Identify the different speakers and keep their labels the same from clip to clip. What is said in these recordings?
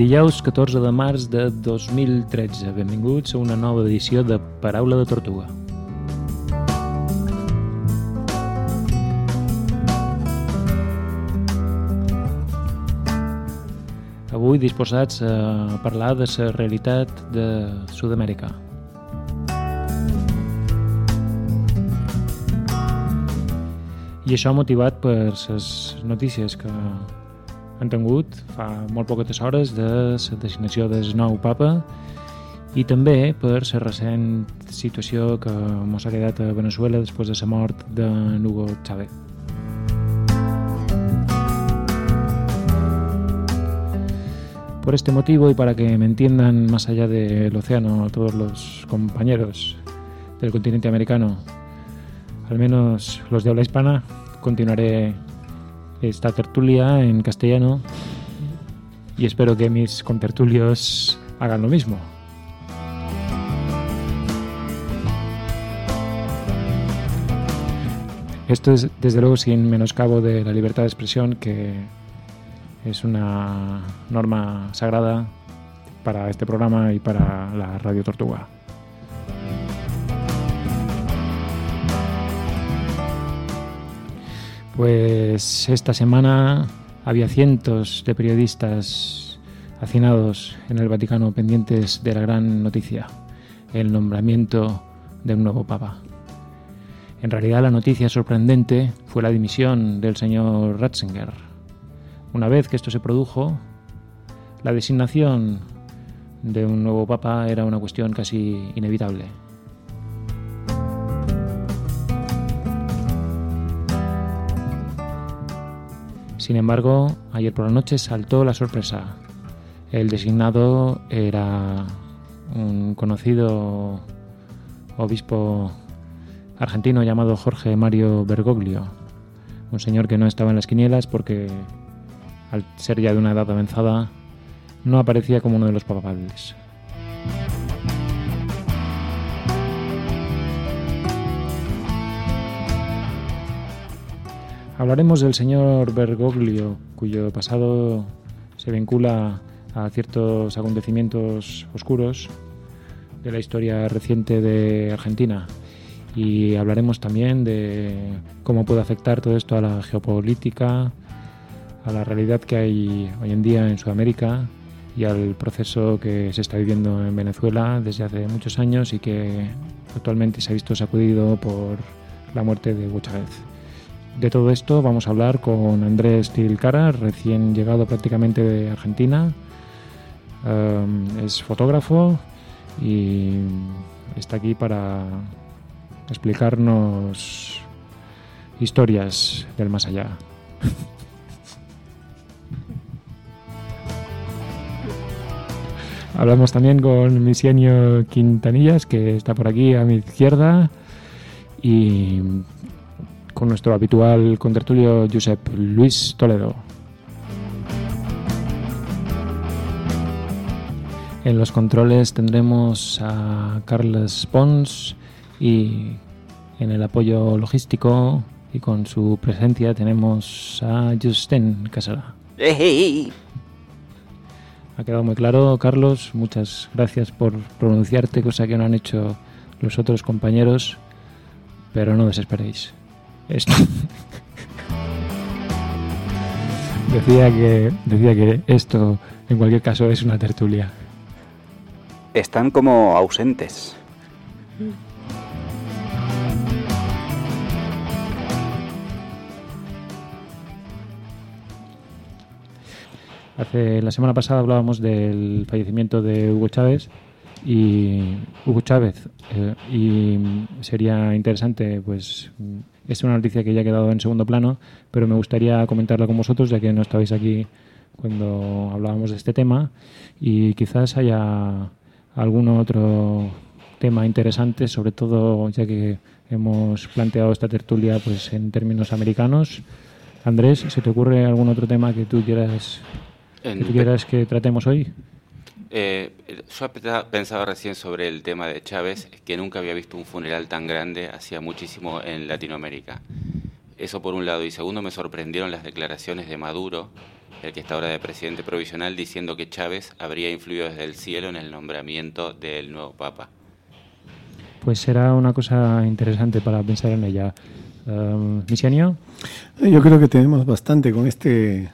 Speaker 1: Dijous 14 de març de 2013. Benvinguts a una nova edició de Paraula de Tortuga. Avui disposats a parlar de la realitat de Sud-amèrica. I això motivat per les notícies que han tingut fa molt poques hores de la designació del nou papa i també per la recent situació que ens ha quedat a Venezuela després de la mort de Hugo Chávez. Por este motivo y para que me entiendan más allá del océano todos los compañeros del continente americano, al menos los de habla hispana, continuaré esta tertulia en castellano y espero que mis contertulios hagan lo mismo. Esto es desde luego sin menoscabo de la libertad de expresión que es una norma sagrada para este programa y para la Radio Tortuga. Pues esta semana había cientos de periodistas hacinados en el Vaticano pendientes de la gran noticia, el nombramiento de un nuevo papa. En realidad la noticia sorprendente fue la dimisión del señor Ratzinger. Una vez que esto se produjo, la designación de un nuevo papa era una cuestión casi inevitable. Sin embargo, ayer por la noche saltó la sorpresa. El designado era un conocido obispo argentino llamado Jorge Mario Bergoglio, un señor que no estaba en las quinielas porque al ser ya de una edad avanzada no aparecía como uno de los papables. Hablaremos del señor Bergoglio, cuyo pasado se vincula a ciertos acontecimientos oscuros de la historia reciente de Argentina. Y hablaremos también de cómo puede afectar todo esto a la geopolítica, a la realidad que hay hoy en día en Sudamérica y al proceso que se está viviendo en Venezuela desde hace muchos años y que actualmente se ha visto sacudido por la muerte de Chávez. De todo esto vamos a hablar con Andrés Tilcara, recién llegado prácticamente de Argentina. Um, es fotógrafo y está aquí para explicarnos historias del más allá. Hablamos también con Misienio Quintanillas, que está por aquí a mi izquierda, y con nuestro habitual contertulio Josep Luis Toledo. En los controles tendremos a Carlos Pons y en el apoyo logístico y con su presencia tenemos a Justin Casara. Ha quedado muy claro, Carlos. Muchas gracias por pronunciarte, cosa que no han hecho los otros compañeros, pero no desesperéis. Esto. decía, que, decía que esto, en cualquier caso, es una tertulia.
Speaker 2: Están como ausentes.
Speaker 1: Hace la semana pasada hablábamos del fallecimiento de Hugo Chávez y Hugo Chávez eh, y sería interesante pues es una noticia que ya ha quedado en segundo plano, pero me gustaría comentarla con vosotros, ya que no estabais aquí cuando hablábamos de este tema, y quizás haya algún otro tema interesante, sobre todo ya que hemos planteado esta tertulia pues en términos americanos. Andrés, ¿se te ocurre algún otro tema que tú quieras que, tú quieras que tratemos hoy?
Speaker 3: Eh, yo pensaba recién sobre el tema de Chávez, que nunca había visto un funeral tan grande hacía muchísimo en Latinoamérica. Eso por un lado. Y segundo, me sorprendieron las declaraciones de Maduro, el que está ahora de presidente provisional, diciendo que Chávez habría influido desde el cielo en el nombramiento del nuevo Papa.
Speaker 1: Pues será una cosa interesante para pensar en ella. Um, ¿Misianio?
Speaker 4: Yo creo que tenemos bastante con este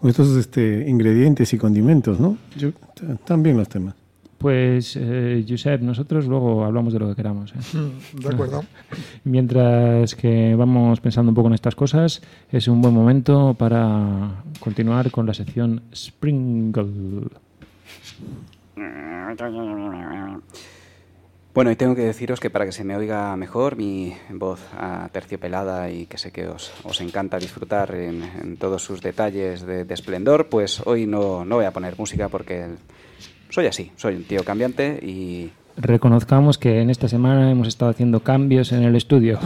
Speaker 4: con estos este, ingredientes y condimentos, ¿no? Yo, están bien los temas.
Speaker 1: Pues, eh, Josep, nosotros luego hablamos de lo que queramos. ¿eh?
Speaker 5: Mm, de acuerdo.
Speaker 1: Mientras que vamos pensando un poco en estas cosas, es un buen momento para continuar con la sección Sprinkle.
Speaker 2: Bueno, y tengo que deciros que para que se me oiga mejor mi voz terciopelada y que sé que os, os encanta disfrutar en, todos sus detalles de, esplendor, pues hoy no, no voy a poner música porque soy así, soy un tío cambiante y...
Speaker 1: Reconozcamos que en esta semana hemos estado haciendo cambios en el estudio.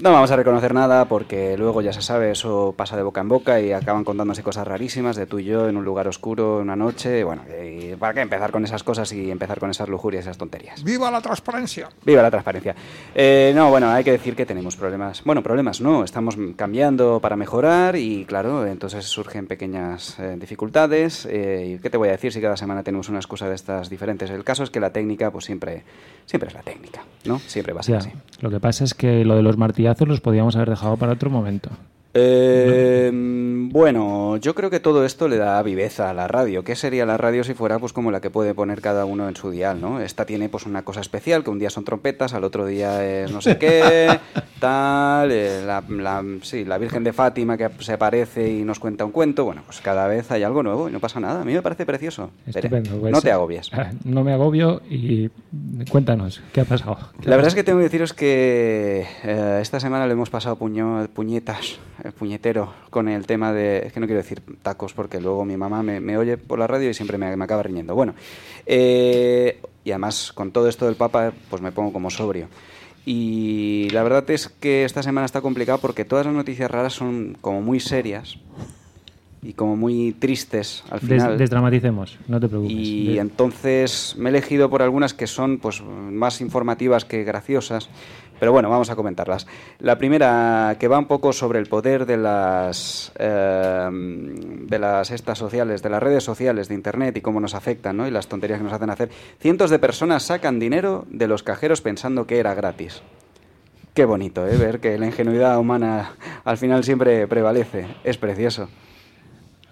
Speaker 2: No vamos a reconocer nada porque luego ya se sabe, eso pasa de boca en boca y acaban contándose cosas rarísimas de tú y yo en un lugar oscuro, una noche. Bueno, y ¿para qué empezar con esas cosas y empezar con esas lujurias, esas tonterías?
Speaker 5: ¡Viva la transparencia!
Speaker 2: ¡Viva la transparencia! Eh, no, bueno, hay que decir que tenemos problemas. Bueno, problemas no, estamos cambiando para mejorar y claro, entonces surgen pequeñas eh, dificultades. Eh, ¿Qué te voy a decir si cada semana tenemos una excusa de estas diferentes? El caso es que la técnica, pues siempre, siempre es la técnica, ¿no? Siempre va a ser así.
Speaker 1: Lo que pasa es que lo de los los podíamos haber dejado para otro momento.
Speaker 2: Eh, bueno, yo creo que todo esto le da viveza a la radio. ¿Qué sería la radio si fuera pues como la que puede poner cada uno en su dial, no? Esta tiene pues una cosa especial, que un día son trompetas, al otro día es no sé qué, tal, eh, la, sí, la Virgen de Fátima que se aparece y nos cuenta un cuento. Bueno, pues cada vez hay algo nuevo y no pasa nada. A mí me parece precioso.
Speaker 1: Estupendo.
Speaker 2: Pues, no te agobies.
Speaker 1: No me agobio y cuéntanos, ¿qué ha pasado?
Speaker 2: la verdad es que tengo que deciros que eh, esta semana le hemos pasado puño, puñetas puñetero con el tema de... Es que no quiero decir tacos porque luego mi mamá me, oye por la radio y siempre me, acaba riñendo. Bueno, eh, y además con todo esto del Papa pues me pongo como sobrio. Y la verdad es que esta semana está complicado porque todas las noticias raras son como muy serias y como muy tristes al final.
Speaker 1: desdramaticemos, no te preocupes.
Speaker 2: Y entonces me he elegido por algunas que son pues más informativas que graciosas pero bueno, vamos a comentarlas. La primera, que va un poco sobre el poder de las, eh, de las estas sociales, de las redes sociales, de Internet y cómo nos afectan, ¿no? Y las tonterías que nos hacen hacer. Cientos de personas sacan dinero de los cajeros pensando que era gratis. Qué bonito, ¿eh? Ver que la ingenuidad humana al final siempre prevalece. Es precioso.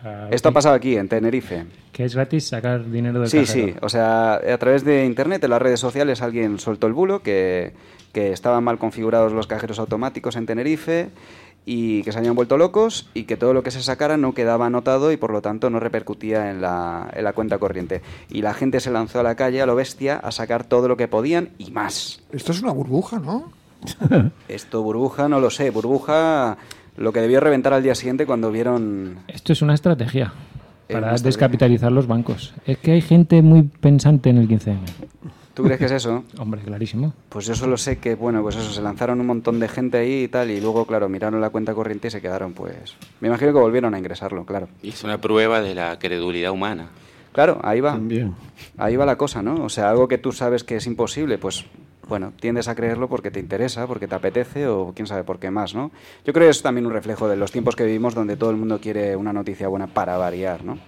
Speaker 2: Ah, Esto ha pasado aquí, en Tenerife.
Speaker 1: Que es gratis sacar dinero del
Speaker 2: Sí, sí. O sea, a través de Internet, en las redes sociales, alguien soltó el bulo que que estaban mal configurados los cajeros automáticos en Tenerife y que se habían vuelto locos y que todo lo que se sacara no quedaba anotado y por lo tanto no repercutía en la, en la cuenta corriente. Y la gente se lanzó a la calle a lo bestia a sacar todo lo que podían y más.
Speaker 5: Esto es una burbuja, ¿no?
Speaker 2: Esto burbuja, no lo sé. Burbuja lo que debió reventar al día siguiente cuando vieron...
Speaker 1: Esto es una estrategia para descapitalizar los bancos. Es que hay gente muy pensante en el 15M.
Speaker 2: ¿Tú crees que es eso?
Speaker 1: Hombre, clarísimo.
Speaker 2: Pues yo solo sé que, bueno, pues eso, se lanzaron un montón de gente ahí y tal, y luego, claro, miraron la cuenta corriente y se quedaron, pues... Me imagino que volvieron a ingresarlo, claro.
Speaker 3: Y es una prueba de la credulidad humana.
Speaker 2: Claro, ahí va. También. Ahí va la cosa, ¿no? O sea, algo que tú sabes que es imposible, pues bueno, tiendes a creerlo porque te interesa, porque te apetece o quién sabe por qué más, ¿no? Yo creo que es también un reflejo de los tiempos que vivimos donde todo el mundo quiere una noticia buena para variar, ¿no?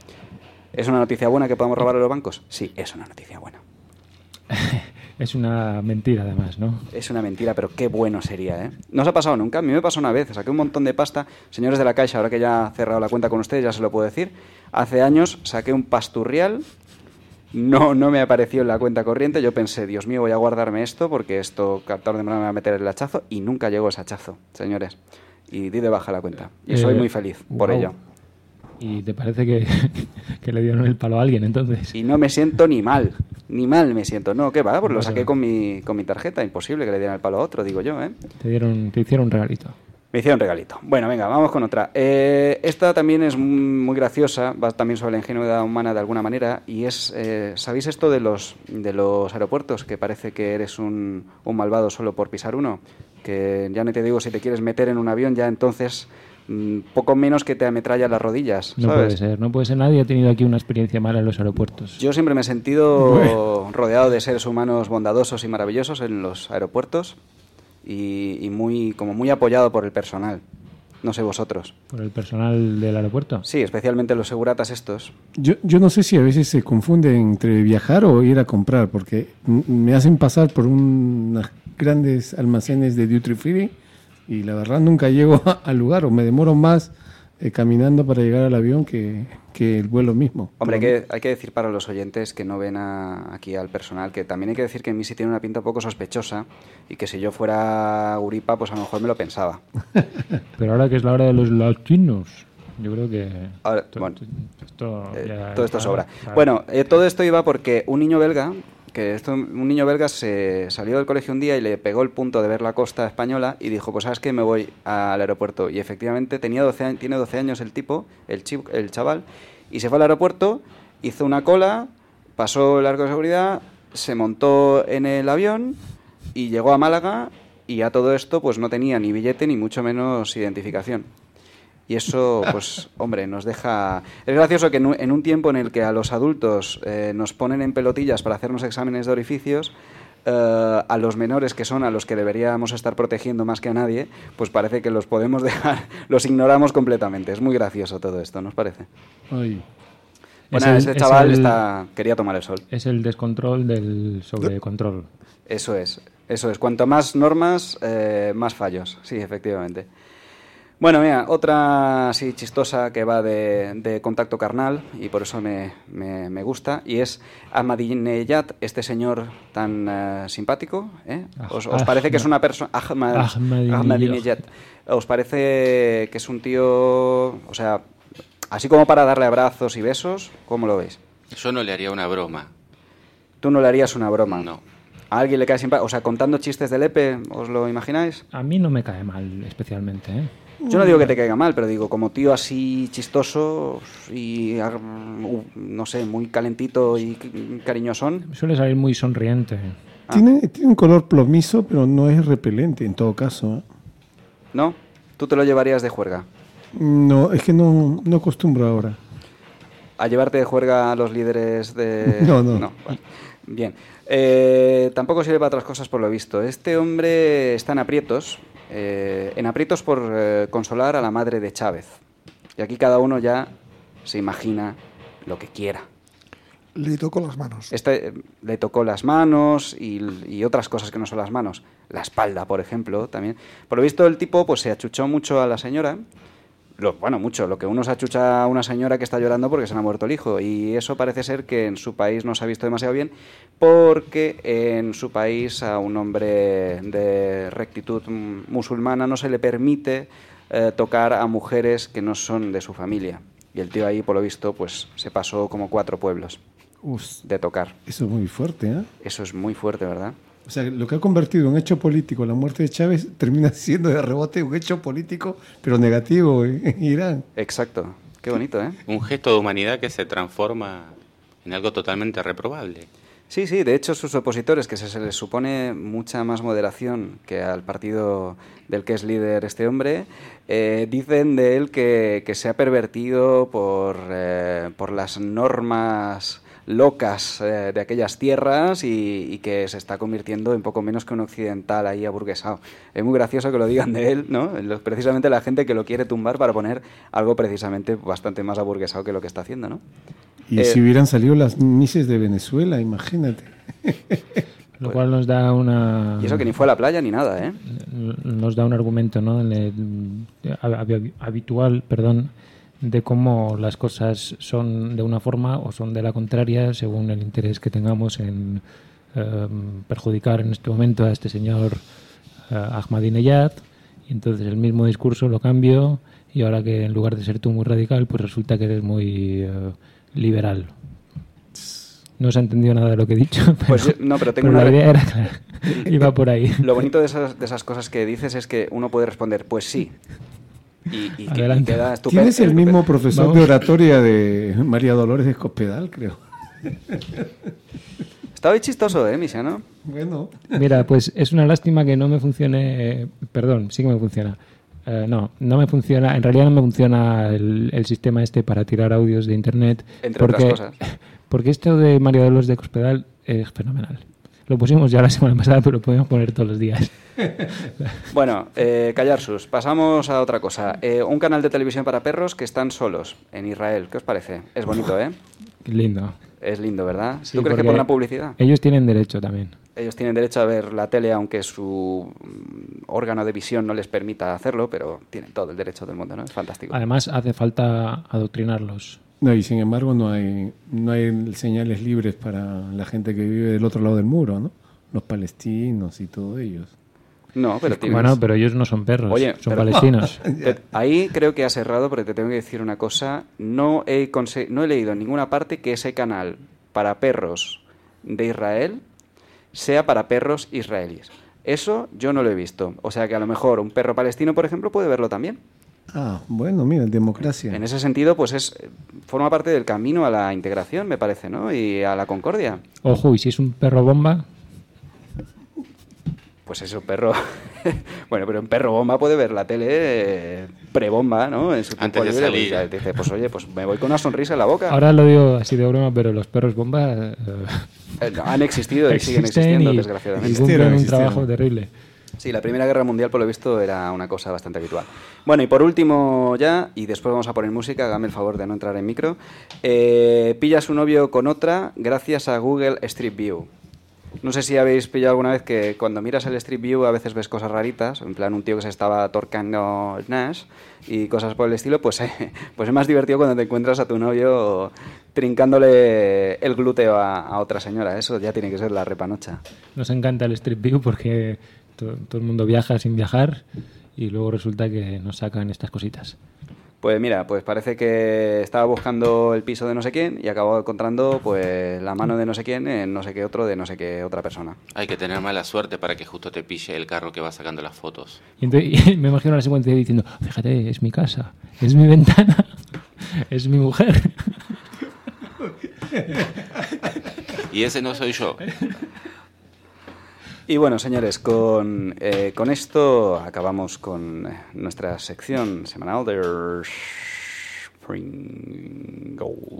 Speaker 2: ¿Es una noticia buena que podamos robar a los bancos? Sí, es una noticia buena.
Speaker 1: es una mentira, además, ¿no?
Speaker 2: Es una mentira, pero qué bueno sería, ¿eh? No os ha pasado nunca. A mí me pasó una vez. Saqué un montón de pasta. Señores de la Caixa, ahora que ya he cerrado la cuenta con ustedes, ya se lo puedo decir. Hace años saqué un pasturrial. No, no me apareció en la cuenta corriente. Yo pensé, Dios mío, voy a guardarme esto porque esto tarde de me va a meter el hachazo. Y nunca llegó ese hachazo, señores. Y di de baja la cuenta. Y soy eh, muy feliz por ello.
Speaker 1: ¿Y te parece que, que, le dieron el palo a alguien entonces?
Speaker 2: Y no me siento ni mal, ni mal me siento. No, ¿qué va? Pues lo saqué con mi, con mi tarjeta, imposible que le dieran el palo a otro, digo yo, ¿eh?
Speaker 1: Te, dieron, te hicieron un regalito.
Speaker 2: Me hicieron regalito. Bueno, venga, vamos con otra. Eh, esta también es muy graciosa, va también sobre la ingenuidad humana de alguna manera, y es, eh, ¿sabéis esto de los, de los aeropuertos? Que parece que eres un, un malvado solo por pisar uno. Que ya no te digo, si te quieres meter en un avión, ya entonces Mm, poco menos que te ametralla las rodillas.
Speaker 1: No puede ser, no puede ser. Nadie ha tenido aquí una experiencia mala en los aeropuertos.
Speaker 2: Yo siempre me he sentido rodeado de seres humanos bondadosos y maravillosos en los aeropuertos y, muy, como muy apoyado por el personal. No sé vosotros.
Speaker 1: Por el personal del aeropuerto.
Speaker 2: Sí, especialmente los seguratas estos.
Speaker 4: Yo, yo no sé si a veces se confunde entre viajar o ir a comprar, porque me hacen pasar por unos grandes almacenes de duty free y la verdad nunca llego al lugar o me demoro más eh, caminando para llegar al avión que, que el vuelo mismo.
Speaker 2: Hombre, hay que, hay que decir para los oyentes que no ven a- aquí al personal que también hay que decir que en mí sí tiene una pinta un poco sospechosa y que si yo fuera Uripa, pues a lo mejor me lo pensaba.
Speaker 1: Pero ahora que es la hora de los latinos, yo creo que.
Speaker 2: Ahora,
Speaker 1: esto,
Speaker 2: bueno,
Speaker 1: esto
Speaker 2: Eh,
Speaker 1: ya
Speaker 2: todo esto sobra.
Speaker 1: claro.
Speaker 2: Bueno, eh, todo esto iba porque un niño belga, que esto, un niño belga se salió del colegio un día y le pegó el punto de ver la costa española y dijo, pues sabes que me voy al aeropuerto. Y efectivamente tenía 12 años, tiene 12 años el tipo, el, el chaval, y se fue al aeropuerto, hizo una cola, pasó el arco de seguridad, se montó en el avión y llegó a Málaga y a todo esto pues no tenía ni billete ni mucho menos identificación. Y eso, pues, hombre, nos deja... Es gracioso que en un, tiempo en el que a los adultos eh, nos ponen en pelotillas para hacernos exámenes de orificios, eh, a los menores, que son a los que deberíamos estar protegiendo más que a nadie, pues parece que los podemos dejar, los ignoramos completamente. Es muy gracioso todo esto, ¿nos parece?
Speaker 4: Ay,
Speaker 2: Bueno,
Speaker 1: el-
Speaker 2: ese
Speaker 1: es
Speaker 2: chaval
Speaker 1: el-
Speaker 2: está, quería tomar el sol.
Speaker 1: Es el descontrol del sobrecontrol.
Speaker 2: Eso es, eso es. Cuanto más normas, eh, más fallos. Sí, efectivamente. Bueno, mira, otra así chistosa que va de, de contacto carnal y por eso me, me- me gusta y es Ahmadinejad, este señor tan eh, simpático. ¿eh? ¿Os, os
Speaker 1: Ah,
Speaker 2: parece que es una persona... Ahmad,
Speaker 1: Ahmadinejad.
Speaker 2: Ahmadinejad. ¿Os parece que es un tío, o sea, así como para darle abrazos y besos? ¿Cómo lo veis?
Speaker 3: Yo no le haría una broma.
Speaker 2: Tú no le harías una broma.
Speaker 3: No.
Speaker 2: ¿A alguien le cae simpático? O sea, contando chistes de Lepe, ¿os lo imagináis?
Speaker 1: A mí no me cae mal especialmente, ¿eh?
Speaker 2: Yo no digo que te caiga mal, pero digo, como tío así chistoso y, uh, no sé, muy calentito y cariñosón.
Speaker 1: Suele salir muy sonriente.
Speaker 2: Ah.
Speaker 4: Tiene, tiene un color plomizo, pero no es repelente en todo caso. ¿eh?
Speaker 2: ¿No? Tú te lo llevarías de juerga.
Speaker 4: No, es que no, no acostumbro ahora.
Speaker 2: ¿A llevarte de juerga a los líderes de...?
Speaker 4: No, no.
Speaker 2: bueno. Bien. Eh, tampoco sirve para otras cosas por lo visto. Este hombre está en aprietos. Eh, en aprietos por eh, consolar a la madre de Chávez. Y aquí cada uno ya se imagina lo que quiera.
Speaker 5: Le tocó las manos.
Speaker 2: Este, eh, le tocó las manos y, y otras cosas que no son las manos. La espalda, por ejemplo, también. Por lo visto, el tipo pues se achuchó mucho a la señora. Lo, bueno, mucho. Lo que uno se achucha a una señora que está llorando porque se le ha muerto el hijo. Y eso parece ser que en su país no se ha visto demasiado bien porque en su país a un hombre de rectitud musulmana no se le permite eh, tocar a mujeres que no son de su familia. Y el tío ahí, por lo visto, pues se pasó como cuatro pueblos
Speaker 4: Uf,
Speaker 2: de tocar.
Speaker 4: eso es muy fuerte. ¿eh?
Speaker 2: Eso es muy fuerte, ¿verdad?
Speaker 4: O sea, lo que ha convertido un hecho político la muerte de Chávez termina siendo de rebote un hecho político, pero negativo en, en Irán.
Speaker 2: Exacto. Qué bonito, ¿eh?
Speaker 3: Un gesto de humanidad que se transforma en algo totalmente reprobable.
Speaker 2: Sí, sí, de hecho sus opositores, que se, se les supone mucha más moderación que al partido del que es líder este hombre, eh, dicen de él que, que se ha pervertido por, eh, por las normas locas eh, de aquellas tierras y, y que se está convirtiendo en poco menos que un occidental ahí aburguesado. Es muy gracioso que lo digan de él, ¿no? Precisamente la gente que lo quiere tumbar para poner algo precisamente bastante más aburguesado que lo que está haciendo, ¿no?
Speaker 4: Y
Speaker 2: Eh,
Speaker 4: si hubieran salido las mises de Venezuela, imagínate.
Speaker 1: Lo cual nos da una.
Speaker 2: Y eso que ni fue a la playa ni nada, ¿eh?
Speaker 1: nos da un argumento ¿no? Hab- habitual perdón, de cómo las cosas son de una forma o son de la contraria según el interés que tengamos en eh, perjudicar en este momento a este señor eh, Ahmadinejad. Y entonces el mismo discurso lo cambio y ahora que en lugar de ser tú muy radical, pues resulta que eres muy eh, liberal. No se ha entendido nada de lo que he dicho, pero,
Speaker 2: Pues yo- no, pero tengo
Speaker 1: pero
Speaker 2: una
Speaker 1: la idea era clara. Iba por ahí.
Speaker 2: Lo bonito de esas, de esas cosas que dices es que uno puede responder, pues sí. Y, y que- queda estupendo.
Speaker 4: Tienes el mismo profesor
Speaker 1: Vamos.
Speaker 4: de oratoria de María Dolores de Escospedal, creo.
Speaker 2: Estaba chistoso, ¿eh, Misa, no?
Speaker 4: Bueno,
Speaker 1: Mira, pues es una lástima que no me funcione. eh, perdón, sí que me funciona. Eh, no, no me funciona. En realidad no me funciona el, el sistema este para tirar audios de internet.
Speaker 2: Entre
Speaker 1: porque,
Speaker 2: otras cosas.
Speaker 1: Porque esto de María Dolores de Cospedal es fenomenal. Lo pusimos ya la semana pasada, pero lo podemos poner todos los días.
Speaker 2: Bueno, eh, callar sus. Pasamos a otra cosa. Eh, un canal de televisión para perros que están solos en Israel. ¿Qué os parece? Es bonito, ¿eh?
Speaker 1: Qué lindo.
Speaker 2: Es lindo, ¿verdad?
Speaker 1: Sí,
Speaker 2: ¿Tú crees que
Speaker 1: porque
Speaker 2: pondrán publicidad?
Speaker 1: Ellos tienen derecho también.
Speaker 2: Ellos tienen derecho a ver la tele, aunque su mm, órgano de visión no les permita hacerlo, pero tienen todo el derecho del mundo, ¿no? Es fantástico.
Speaker 1: Además, hace falta adoctrinarlos.
Speaker 4: No, y sin embargo no hay, no hay señales libres para la gente que vive del otro lado del muro, ¿no? Los palestinos y todos ellos.
Speaker 2: No, pero tienes-
Speaker 1: Bueno, pero ellos no son perros,
Speaker 2: Oye,
Speaker 1: son
Speaker 2: pero-
Speaker 1: palestinos.
Speaker 2: Ahí creo que has errado porque te tengo que decir una cosa. No he, conse- no he leído en ninguna parte que ese canal para perros de Israel sea para perros israelíes. Eso yo no lo he visto. O sea que a lo mejor un perro palestino, por ejemplo, puede verlo también.
Speaker 4: Ah, bueno, mira, democracia.
Speaker 2: En ese sentido, pues es forma parte del camino a la integración, me parece, ¿no? Y a la concordia.
Speaker 1: Ojo, y si es un perro bomba,
Speaker 2: Pues eso, perro. bueno, pero un perro bomba puede ver la tele eh, pre-bomba, ¿no? En su
Speaker 3: Antes de
Speaker 2: libre,
Speaker 3: salir.
Speaker 2: pues ya dice, pues oye, pues me voy con una sonrisa en la boca.
Speaker 1: ahora lo digo así de broma, pero los perros bomba eh,
Speaker 2: Eh, no, han existido y siguen existiendo,
Speaker 1: y, y
Speaker 2: desgraciadamente.
Speaker 1: cumplen un
Speaker 4: Existieron,
Speaker 1: trabajo
Speaker 4: existieron.
Speaker 1: terrible.
Speaker 2: Sí, la Primera Guerra Mundial, por lo visto, era una cosa bastante habitual. Bueno, y por último ya, y después vamos a poner música, hágame el favor de no entrar en micro, eh, pilla a su novio con otra gracias a Google Street View. No sé si habéis pillado alguna vez que cuando miras el Street View a veces ves cosas raritas, en plan un tío que se estaba torcando Nash y cosas por el estilo, pues, eh, pues es más divertido cuando te encuentras a tu novio trincándole el glúteo a, a otra señora. Eso ya tiene que ser la repanocha.
Speaker 1: Nos encanta el Street View porque to- todo el mundo viaja sin viajar y luego resulta que nos sacan estas cositas.
Speaker 2: Pues mira, pues parece que estaba buscando el piso de no sé quién y acabó encontrando pues la mano de no sé quién en no sé qué otro de no sé qué otra persona.
Speaker 3: Hay que tener mala suerte para que justo te pille el carro que va sacando las fotos.
Speaker 1: Y, entonces- y me imagino la secuencia diciendo, fíjate, es mi casa, es mi ventana, es mi mujer.
Speaker 3: Y ese no soy yo.
Speaker 2: Y bueno, señores, con, eh, con esto acabamos con nuestra sección semanal de Springle.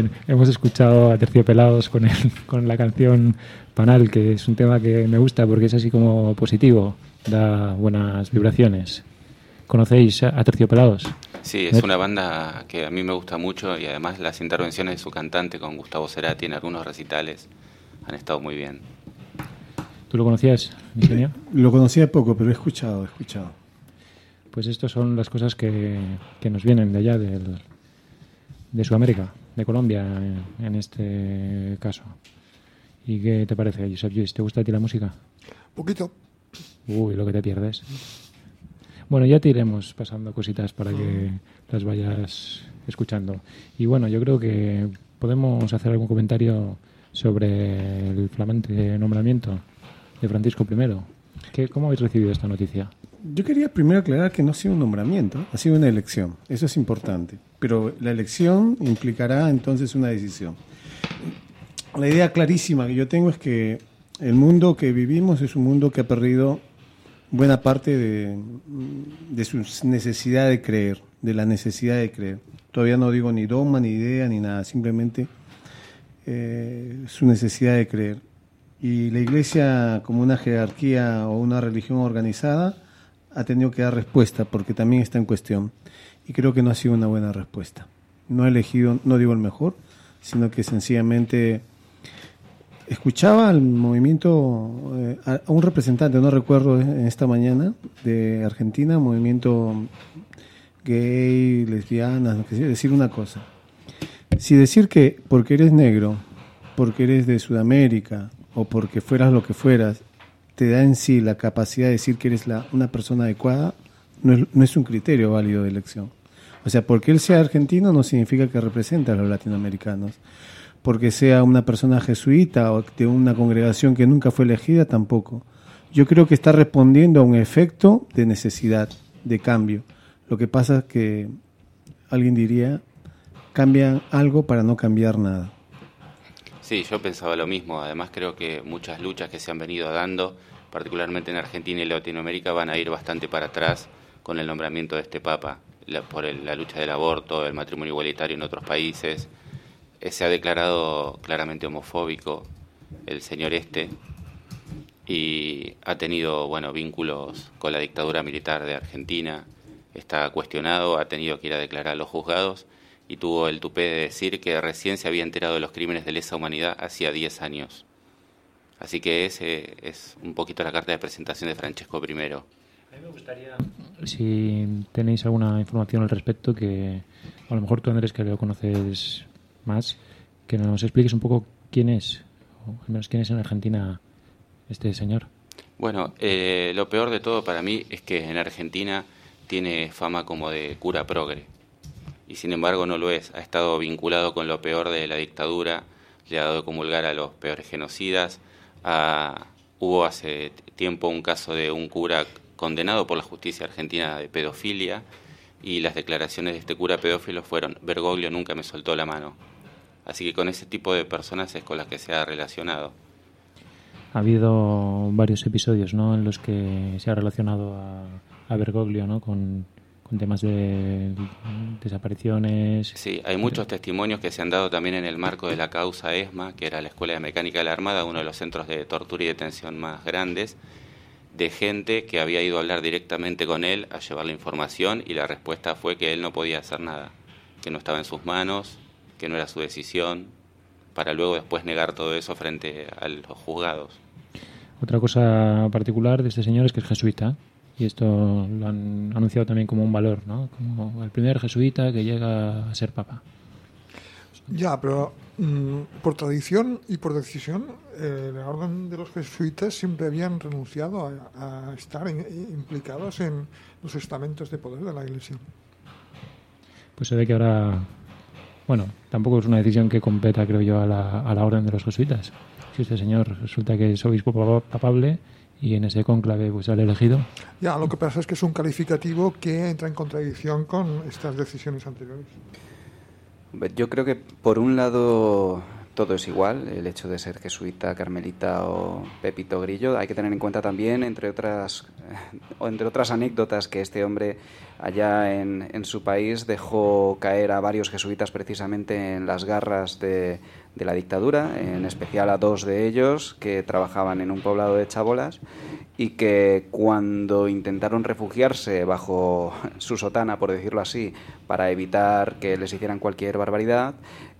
Speaker 1: Bien, hemos escuchado a Terciopelados con, el, con la canción Panal, que es un tema que me gusta porque es así como positivo, da buenas vibraciones. ¿Conocéis a Terciopelados?
Speaker 3: Sí, es una banda que a mí me gusta mucho y además las intervenciones de su cantante con Gustavo Cerati en algunos recitales han estado muy bien.
Speaker 1: ¿Tú lo conocías, ingeniero?
Speaker 4: Lo conocía poco, pero he escuchado, he escuchado.
Speaker 1: Pues estas son las cosas que, que nos vienen de allá, del- de Sudamérica, de Colombia en, en este caso. ¿Y qué te parece, Josep Lluís? ¿Te gusta a ti la música?
Speaker 5: Poquito.
Speaker 1: Uy, lo que te pierdes. Bueno, ya te iremos pasando cositas para que las vayas escuchando. Y bueno, yo creo que podemos hacer algún comentario sobre el flamante nombramiento de Francisco I. ¿Qué, ¿Cómo habéis recibido esta noticia?
Speaker 4: Yo quería primero aclarar que no ha sido un nombramiento, ha sido una elección. Eso es importante. Pero la elección implicará entonces una decisión. La idea clarísima que yo tengo es que el mundo que vivimos es un mundo que ha perdido buena parte de, su necesidad de creer, de la necesidad de creer. Todavía no digo ni dogma, ni idea, ni nada, simplemente eh, su necesidad de creer. Y la iglesia, como una jerarquía o una religión organizada, ha tenido que dar respuesta porque también está en cuestión. Y creo que no ha sido una buena respuesta. No ha elegido, no digo el mejor, sino que sencillamente escuchaba al movimiento, eh, a, un representante, no recuerdo en esta mañana, de Argentina, movimiento gay, lesbianas, decir una cosa. Si decir que porque eres negro, porque eres de Sudamérica o porque fueras lo que fueras, te da en sí la capacidad de decir que eres la, una persona adecuada, no es, no es un criterio válido de elección. O sea, porque él sea argentino no significa que represente a los latinoamericanos. Porque sea una persona jesuita o de una congregación que nunca fue elegida, tampoco. Yo creo que está respondiendo a un efecto de necesidad, de cambio. Lo que pasa es que alguien diría, cambian algo para no cambiar nada.
Speaker 3: Sí, yo pensaba lo mismo. Además creo que muchas luchas que se han venido dando, particularmente en Argentina y Latinoamérica, van a ir bastante para atrás con el nombramiento de este Papa, la- por la lucha del aborto, el matrimonio igualitario en otros países. Eh, se ha declarado claramente homofóbico el señor este y ha tenido bueno vínculos con la dictadura militar de Argentina. Está cuestionado, ha tenido que ir a declarar a los juzgados y tuvo el tupé de decir que recién se había enterado de los crímenes de lesa humanidad hacía 10 años. Así que ese es un poquito la carta de presentación de Francesco I.
Speaker 1: Si tenéis alguna información al respecto, que a lo mejor tú, Andrés, que lo conoces más, que nos expliques un poco quién es, o al menos quién es en Argentina este señor.
Speaker 3: Bueno, eh, lo peor de todo para mí es que en Argentina tiene fama como de cura progre y sin embargo no lo es. Ha estado vinculado con lo peor de la dictadura, le ha dado de comulgar a los peores genocidas. Ah, hubo hace tiempo un caso de un cura condenado por la justicia argentina de pedofilia y las declaraciones de este cura pedófilo fueron Bergoglio nunca me soltó la mano. Así que con ese tipo de personas es con las que se ha relacionado.
Speaker 1: Ha habido varios episodios ¿no? en los que se ha relacionado a, a Bergoglio ¿no? con, con temas de desapariciones.
Speaker 3: Sí, hay muchos testimonios que se han dado también en el marco de la causa ESMA, que era la Escuela de Mecánica de la Armada, uno de los centros de tortura y detención más grandes, de gente que había ido a hablar directamente con él, a llevarle información, y la respuesta fue que él no podía hacer nada, que no estaba en sus manos, que no era su decisión, para luego después negar todo eso frente a los juzgados.
Speaker 1: Otra cosa particular de este señor es que es jesuita. Y esto lo han anunciado también como un valor, ¿no? Como el primer jesuita que llega a ser papa.
Speaker 5: Ya, pero mm, por tradición y por decisión, eh, la orden de los jesuitas siempre habían renunciado a, a estar en- implicados en los estamentos de poder de la Iglesia.
Speaker 1: Pues se ve que ahora, bueno, tampoco es una decisión que competa, creo yo, a la, a la orden de los jesuitas. Si este señor resulta que es obispo papa- papable y en ese cónclave pues sale elegido,
Speaker 5: Ya, lo que pasa es que es un calificativo que entra en contradicción con estas decisiones anteriores.
Speaker 2: Yo creo que por un lado todo es igual, el hecho de ser jesuita, carmelita o Pepito Grillo. Hay que tener en cuenta también, entre otras, o entre otras anécdotas, que este hombre allá en, en su país dejó caer a varios jesuitas precisamente en las garras de, de la dictadura, en especial a dos de ellos que trabajaban en un poblado de chabolas y que cuando intentaron refugiarse bajo su sotana, por decirlo así, para evitar que les hicieran cualquier barbaridad,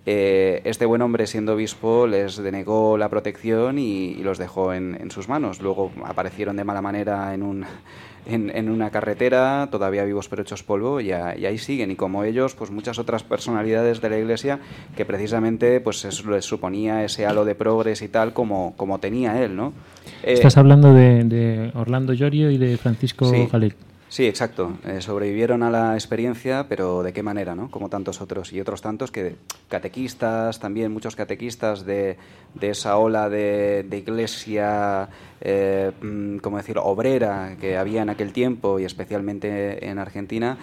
Speaker 2: eh, este buen hombre, siendo obispo, les denegó la protección y, y los dejó en, en sus manos. Luego aparecieron de mala manera en, un, en, en una carretera, todavía vivos pero hechos polvo, y, a- y ahí siguen. Y como ellos, pues muchas otras personalidades de la Iglesia que precisamente pues les suponía ese halo de progres y tal como, como tenía él, ¿no? Eh,
Speaker 1: Estás hablando de, de Orlando Llorio y de Francisco
Speaker 2: Sí.
Speaker 1: Jalil.
Speaker 2: Sí, exacto. Eh, sobrevivieron a la experiencia, pero ¿de qué manera, no? Como tantos otros y otros tantos que catequistas, también muchos catequistas de, de esa ola de, de iglesia, eh, mm, como decir, obrera que había en aquel tiempo y especialmente en Argentina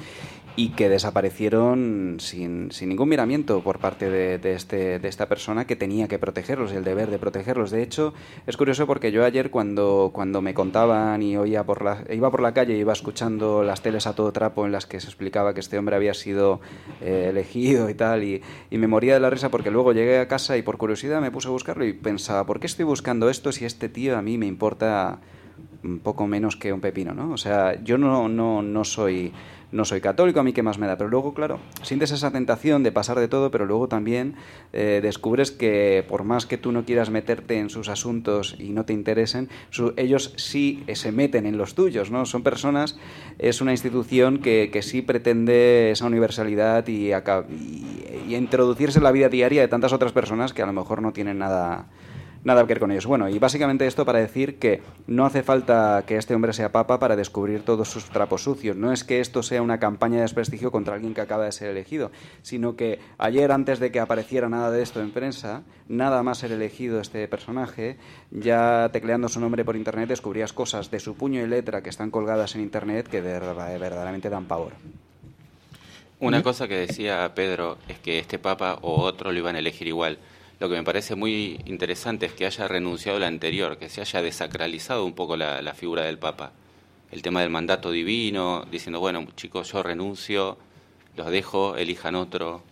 Speaker 2: y que desaparecieron sin, sin ningún miramiento por parte de, de este, de esta persona que tenía que protegerlos, el deber de protegerlos. De hecho, es curioso porque yo ayer cuando, cuando me contaban y oía por la, iba por la calle y iba escuchando las teles a todo trapo en las que se explicaba que este hombre había sido eh, elegido y tal, y, y me moría de la risa porque luego llegué a casa y por curiosidad me puse a buscarlo y pensaba, ¿por qué estoy buscando esto si este tío a mí me importa un poco menos que un pepino, ¿no? O sea, yo no, no, no soy no soy católico, a mí qué más me da. Pero luego, claro, sientes esa tentación de pasar de todo, pero luego también eh, descubres que por más que tú no quieras meterte en sus asuntos y no te interesen, su- ellos sí eh, se meten en los tuyos, ¿no? Son personas, es una institución que, que sí pretende esa universalidad y, y- y introducirse en la vida diaria de tantas otras personas que a lo mejor no tienen nada nada que ver con ellos. Bueno, y básicamente esto para decir que no hace falta que este hombre sea papa para descubrir todos sus trapos sucios. No es que esto sea una campaña de desprestigio contra alguien que acaba de ser elegido, sino que ayer, antes de que apareciera nada de esto en prensa, nada más ser elegido este personaje, ya tecleando su nombre por internet descubrías cosas de su puño y letra que están colgadas en internet que de verdad- verdaderamente dan pavor.
Speaker 3: Una cosa que decía Pedro es que este papa o otro lo iban a elegir igual. Lo que me parece muy interesante es que haya renunciado al anterior, que se haya desacralizado un poco la, la figura del papa. El tema del mandato divino, diciendo, bueno, chicos, yo renuncio, los dejo, elijan otro.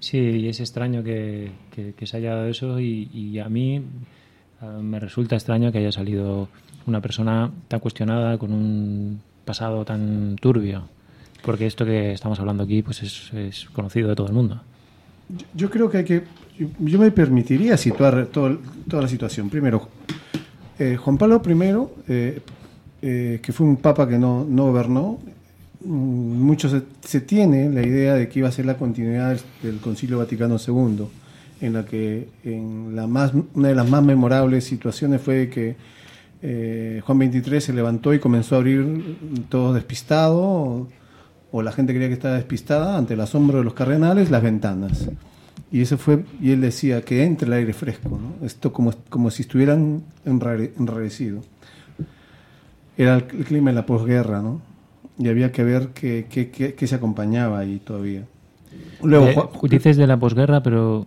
Speaker 1: Sí, y es extraño que, que- que se haya dado eso y, y a mí eh, me resulta extraño que haya salido una persona tan cuestionada con un pasado tan turbio, porque esto que estamos hablando aquí pues es, es conocido de todo el mundo.
Speaker 4: Yo, yo creo que hay que. Yo, me permitiría situar todo- toda la situación. Primero, eh, Juan Pablo I, eh, eh, que fue un papa que no, gobernó, mm, mucho se, tiene la idea de que iba a ser la continuidad del, Concilio Vaticano II, en la que en la más, una de las más memorables situaciones fue que Juan XXIII se levantó y comenzó a abrir todo despistado, o, o la gente creía que estaba despistada, ante el asombro de los cardenales, las ventanas. Y eso fue, y él decía que entre el aire fresco, ¿no? Esto como, como si estuvieran enrare- enrarecido. Era el, el clima de la posguerra, ¿no? Y había que ver qué, qué- qué- qué se acompañaba ahí todavía. Luego,
Speaker 1: Eh,
Speaker 4: Juan-
Speaker 1: dices de la posguerra, pero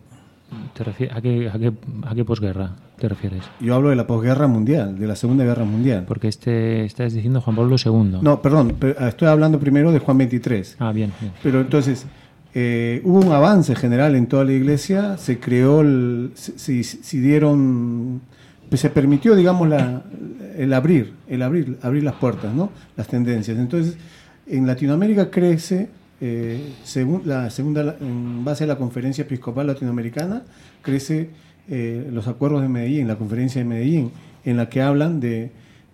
Speaker 1: ¿te refier- a, qué, a, qué, ¿a qué posguerra te refieres?
Speaker 4: yo hablo de la posguerra mundial, de la Segunda Guerra Mundial.
Speaker 1: Porque este estás diciendo Juan Pablo II.
Speaker 4: No, perdón, estoy hablando primero de Juan XXIII.
Speaker 1: Ah, bien, bien.
Speaker 4: Pero entonces, eh, hubo un avance general en toda la iglesia, se creó, el, se, dieron, se permitió, digamos, la, el abrir, el abrir, abrir las puertas, ¿no? Las tendencias. Entonces, en Latinoamérica crece, eh, según la segunda, en base a la Conferencia Episcopal Latinoamericana, crece eh, los acuerdos de Medellín, la Conferencia de Medellín, en la que hablan de,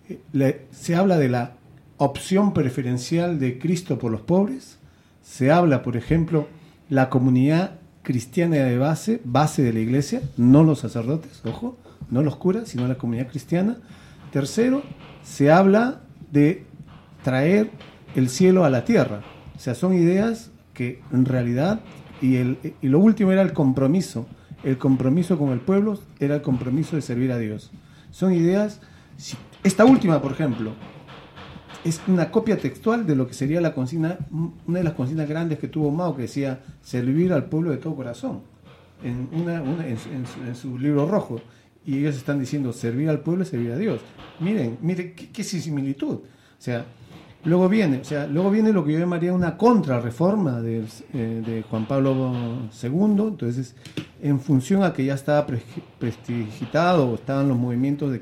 Speaker 4: eh, la- se habla de la opción preferencial de Cristo por los pobres, se habla, por ejemplo, la comunidad cristiana de base, base de la iglesia, no los sacerdotes, ojo, no los curas, sino la comunidad cristiana. Tercero, se habla de traer el cielo a la tierra. O sea, son ideas que en realidad, y, el, y lo último era el compromiso. El compromiso con el pueblo era el compromiso de servir a Dios. Son ideas, esta última, por ejemplo, es una copia textual de lo que sería la consigna, una de las consignas grandes que tuvo Mao, que decía servir al pueblo de todo corazón, en, una, en, su, libro rojo. Y ellos están diciendo servir al pueblo y servir a Dios. Miren, miren qué, similitud. O sea, luego viene, o sea, luego viene lo que yo llamaría una contrarreforma del, eh, de Juan Pablo II. Entonces, en función a que ya estaba pre- prestigitado estaban los movimientos de,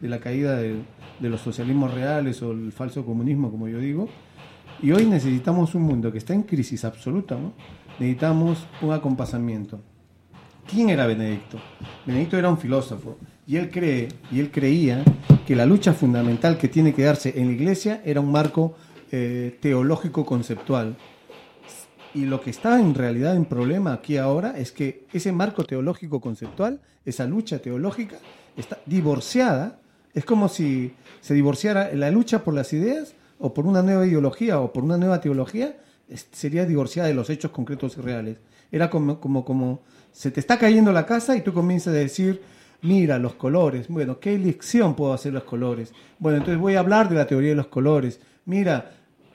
Speaker 4: de la caída del- de los socialismos reales o el falso comunismo, como yo digo, y hoy necesitamos un mundo que está en crisis absoluta. Necesitamos un acompasamiento. ¿Quién era Benedicto? Benedicto era un filósofo y él cree y él creía que la lucha fundamental que tiene que darse en la Iglesia era un marco eh, teológico conceptual. Y lo que está en realidad en problema aquí ahora es que ese marco teológico conceptual, esa lucha teológica, está divorciada. Es como si se divorciara la lucha por las ideas o por una nueva ideología o por una nueva teología, sería divorciada de los hechos concretos y reales. Era como, como, como se te está cayendo la casa y tú comienzas a decir, mira, los colores, bueno, ¿qué elección puedo hacer los colores? Bueno, entonces voy a hablar de la teoría de los colores. Mira,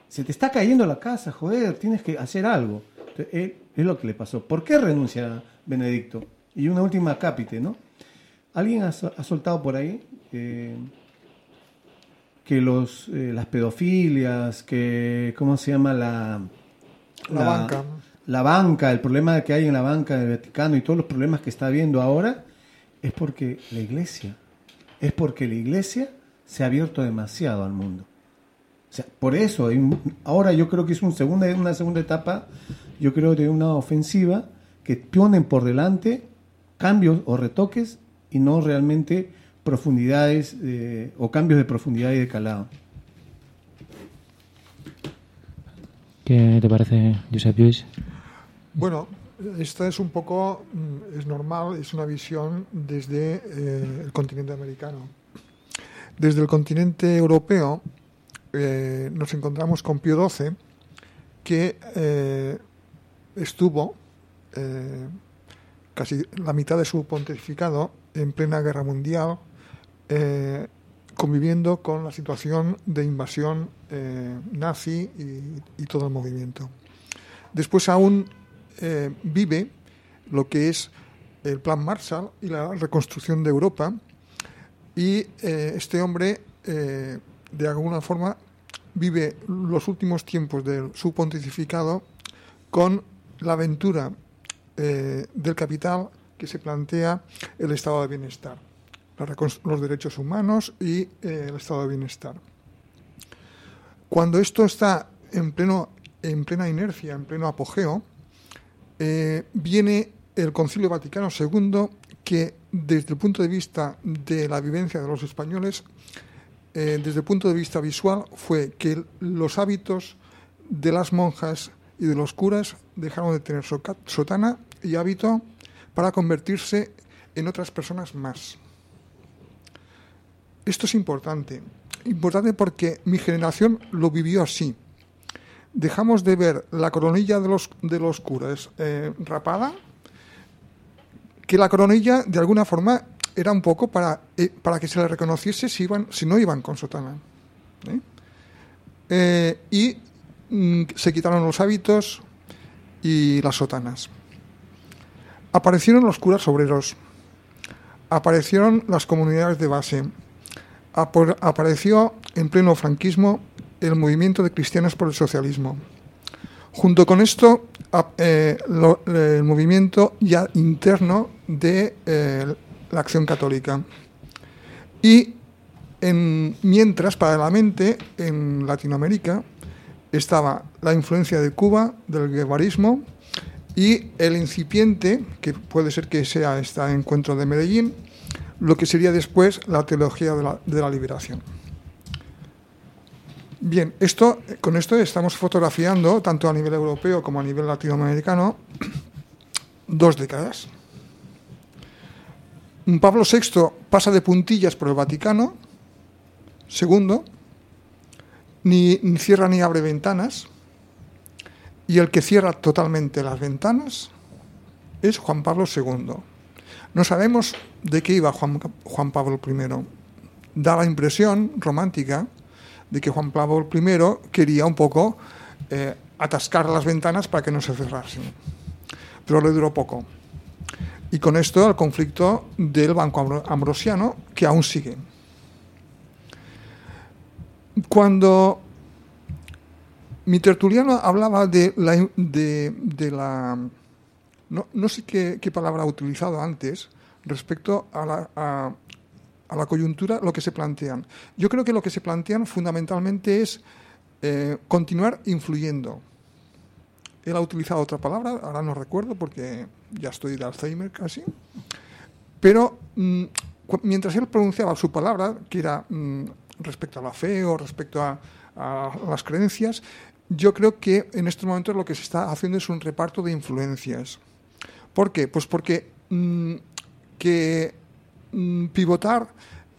Speaker 4: se te está cayendo la casa, joder, tienes que hacer algo. Es lo que le pasó. ¿Por qué renuncia Benedicto? Y una última cápite, ¿no? ¿Alguien ha, ha soltado por ahí que los, eh, las pedofilias, que, ¿cómo se llama? La,
Speaker 5: La banca.
Speaker 4: La banca, el problema que hay en la banca del Vaticano y todos los problemas que está habiendo ahora, es porque la iglesia, es porque la iglesia se ha abierto demasiado al mundo. O sea, por eso, ahora yo creo que es un segunda, una segunda etapa, yo creo de una ofensiva que ponen por delante cambios o retoques y no realmente profundidades eh, o cambios de profundidad y de calado.
Speaker 1: ¿Qué te parece, Josep Lluís?
Speaker 5: Bueno, esta es un poco, mm, es normal, es una visión desde eh, el continente americano. Desde el continente europeo eh, nos encontramos con Pío XII, que eh, estuvo eh, casi la mitad de su pontificado en plena guerra mundial, eh, conviviendo con la situación de invasión eh, nazi y, todo el movimiento. Después aún eh, vive lo que es el Plan Marshall y la reconstrucción de Europa. Y este hombre, de alguna forma, vive los últimos tiempos de su pontificado con la aventura del capital que se plantea el estado de bienestar, los derechos humanos y eh, el estado de bienestar. Cuando esto está en, pleno, en plena inercia, en pleno apogeo, eh, viene el Concilio Vaticano II que desde el punto de vista de la vivencia de los españoles, eh, desde el punto de vista visual, fue que los hábitos de las monjas y de los curas dejaron de tener sotana y hábito para convertirse en otras personas más. Esto es importante. Importante porque mi generación lo vivió así. Dejamos de ver la coronilla de los, de los curas eh, rapada, que la coronilla de alguna forma era un poco para, eh, para que se le reconociese si, iban, si no iban con sotana. ¿eh? Y mm, se quitaron los hábitos y las sotanas. Aparecieron los curas obreros, aparecieron las comunidades de base, apareció en pleno franquismo el movimiento de cristianos por el socialismo. Junto con esto, eh, el movimiento ya interno de eh, la acción católica. Y en- mientras, paralelamente, en Latinoamérica estaba la influencia de Cuba, del guevarismo y el incipiente, que puede ser que sea este encuentro de Medellín, lo que sería después la teología de la, liberación. Bien, esto, con esto estamos fotografiando, tanto a nivel europeo como a nivel latinoamericano, dos décadas. Pablo VI pasa de puntillas por el Vaticano, segundo, ni, ni cierra ni abre ventanas, y el que cierra totalmente las ventanas es Juan Pablo II. No sabemos de qué iba Juan, Pablo I. Da la impresión romántica de que Juan Pablo I quería un poco eh, atascar las ventanas para que no se cerrasen. Pero le duró poco. Y con esto el conflicto del Banco Ambro- Ambrosiano, que aún sigue. Cuando mi tertuliano hablaba de la... De la no, no sé qué, qué palabra ha utilizado antes respecto a la, a, a la coyuntura, lo que se plantean. Yo creo que lo que se plantean fundamentalmente es eh, continuar influyendo. Él ha utilizado otra palabra, ahora no recuerdo porque ya estoy de Alzheimer casi. Pero mm, mientras él pronunciaba su palabra, que era mm, respecto a la fe o respecto a, a las creencias, yo creo que en estos momentos lo que se está haciendo es un reparto de influencias. ¿Por qué? Pues porque mm, que mm, pivotar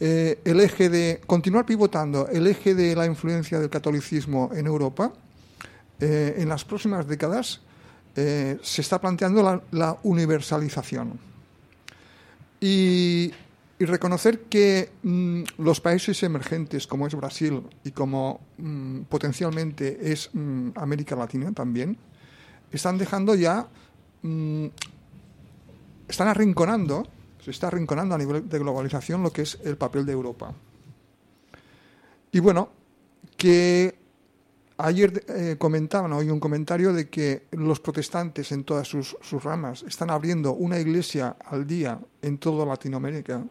Speaker 5: eh, el eje de continuar pivotando el eje de la influencia del catolicismo en Europa, eh, en las próximas décadas eh, se está planteando la, universalización. Y, reconocer que mm, los países emergentes, como es Brasil y como potencialmente es América Latina también, están dejando ya, están arrinconando, se está arrinconando a nivel de globalización lo que es el papel de Europa. Y bueno, que ayer eh, comentaban, oí un comentario de que los protestantes en todas sus, sus ramas están abriendo una iglesia al día en toda Latinoamérica.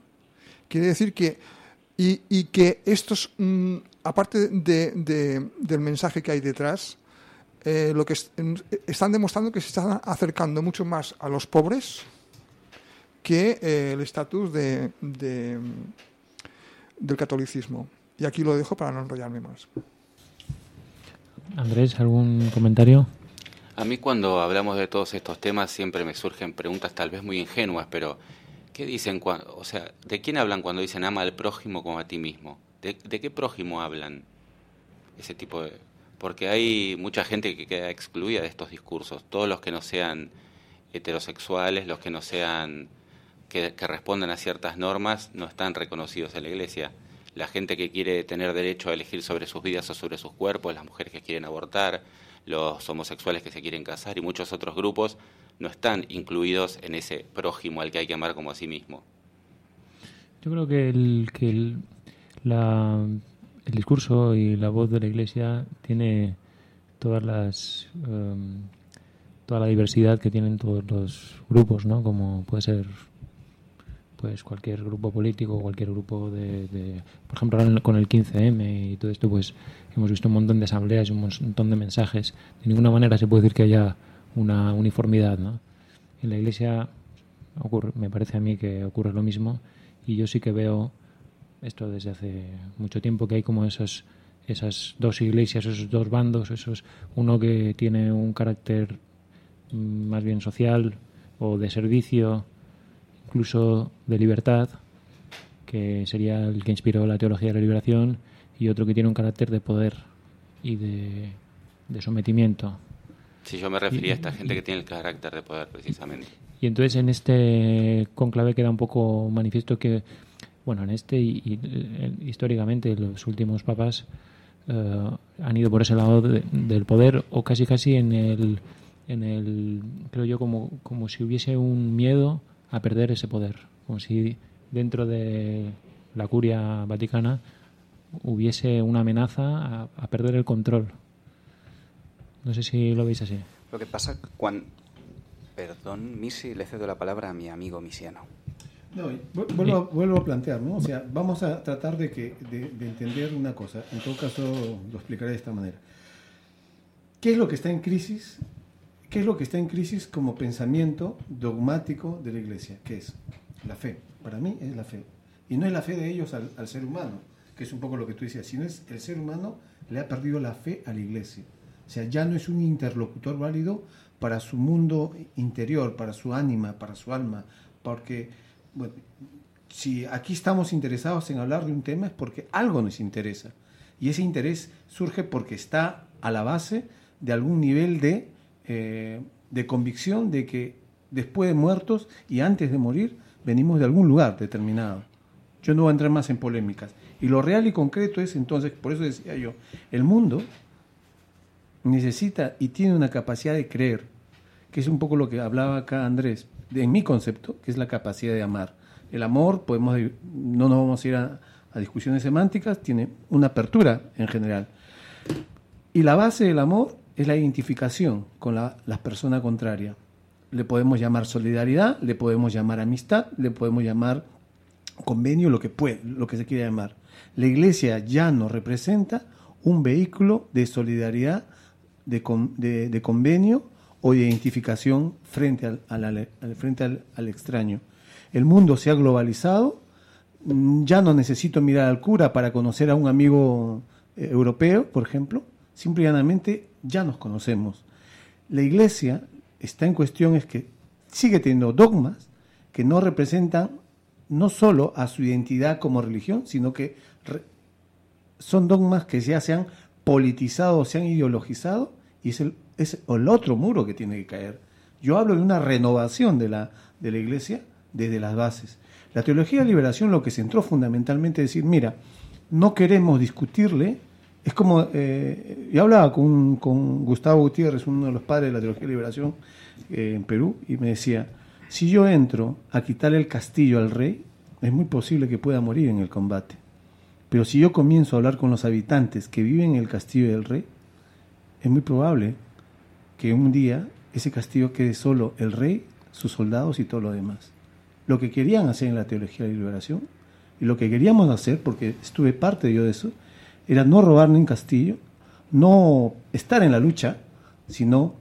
Speaker 5: Quiere decir que, y, que estos, mm, aparte de- de- del mensaje que hay detrás, eh, lo que están demostrando que se están acercando mucho más a los pobres que eh, el estatus de, de, del catolicismo. Y aquí lo dejo para no enrollarme más.
Speaker 1: Andrés, ¿algún comentario?
Speaker 3: A mí cuando hablamos de todos estos temas siempre me surgen preguntas tal vez muy ingenuas, pero ¿qué dicen cuando, o sea, de quién hablan cuando dicen ama al prójimo como a ti mismo? ¿De, de qué prójimo hablan? Ese tipo de porque hay mucha gente que queda excluida de estos discursos, todos los que no sean heterosexuales, los que no sean que, que respondan a ciertas normas no están reconocidos en la iglesia. La gente que quiere tener derecho a elegir sobre sus vidas o sobre sus cuerpos, las mujeres que quieren abortar, los homosexuales que se quieren casar y muchos otros grupos no están incluidos en ese prójimo al que hay que amar como a sí mismo.
Speaker 1: Yo creo que el, que el, el discurso y la voz de la Iglesia tiene todas las em, toda la diversidad que tienen todos los grupos, ¿no? Como puede ser pues cualquier grupo político, cualquier grupo de, por ejemplo, con el 15M y todo esto, pues hemos visto un montón de asambleas y un montón de mensajes. De ninguna manera se puede decir que haya una uniformidad, ¿no? En la Iglesia me parece a mí que ocurre lo mismo y yo sí que veo esto desde hace mucho tiempo que hay como esos esas dos iglesias, esos dos bandos, esos uno que tiene un carácter mm, más bien social o de servicio, incluso de libertad, que sería el que inspiró la teología de la liberación, y otro que tiene un carácter de poder y de, de sometimiento.
Speaker 3: Si yo me refería a esta gente que tiene el carácter de poder precisamente.
Speaker 1: Y entonces en este conclave queda un poco manifiesto que, bueno, en este y, y, eh, históricamente los últimos papas eh, han ido por ese lado de- del poder o casi casi en el, en el creo yo, como, como si hubiese un miedo a perder ese poder, como si dentro de la curia vaticana hubiese una amenaza a, a perder el control. No sé si lo veis así.
Speaker 2: Lo que pasa cuando... Perdón, Misi, le cedo la palabra a mi amigo misiano.
Speaker 4: No, vuelvo, a, vuelvo a plantear, ¿no? O sea, vamos a tratar de, que, de, de entender una cosa. En todo caso, lo explicaré de esta manera. ¿Qué es lo que está en crisis? ¿Qué es lo que está en crisis como pensamiento dogmático de la Iglesia? ¿Qué es? La fe. Para mí es la fe. Y no es la fe de ellos al, ser humano, que es un poco lo que tú decías, sino es el ser humano le ha perdido la fe a la Iglesia. O sea, ya no es un interlocutor válido para su mundo interior, para su ánima, para su alma, porque bueno, si aquí estamos interesados en hablar de un tema es porque algo nos interesa. Y ese interés surge porque está a la base de algún nivel de, eh, de convicción de que después de muertos y antes de morir venimos de algún lugar determinado. Yo no voy a entrar más en polémicas. Y lo real y concreto es entonces, por eso decía yo, el mundo necesita y tiene una capacidad de creer, que es un poco lo que hablaba acá Andrés, en mi concepto, que es la capacidad de amar. El amor, podemos, no nos vamos a ir a discusiones semánticas, tiene una apertura en general. Y la base del amor es la identificación con la, la persona contraria. Le podemos llamar solidaridad, le podemos llamar amistad, le podemos llamar convenio, lo que, lo que se quiera llamar. La iglesia ya nos representa un vehículo de solidaridad, de, de- de convenio o de identificación frente al, al- al- frente al, al extraño. El mundo se ha globalizado, mm, ya no necesito mirar al cura para conocer a un amigo eh, europeo, por ejemplo, simple y llanamente ya nos conocemos. La iglesia está en cuestión es que sigue teniendo dogmas que no representan no solo a su identidad como religión, sino que son dogmas que ya se han politizado, se han ideologizado, y es el, es el otro muro que tiene que caer. Yo hablo de una renovación de la, de la iglesia desde las bases. La teología de liberación lo que centró fundamentalmente es decir, mira, no queremos discutirle, es como, eh, yo hablaba con, Gustavo Gutiérrez, uno de los padres de la teología de liberación eh, en Perú, y me decía, si yo entro a quitarle el castillo al rey, es muy posible que pueda morir en el combate. Pero si yo comienzo a hablar con los habitantes que viven en el castillo del rey, es muy probable que un día ese castillo quede solo el rey, sus soldados y todo lo demás. Lo que querían hacer en la teología de liberación y lo que queríamos hacer, porque estuve parte yo de eso, era no robar ni un castillo, no estar en la lucha, sino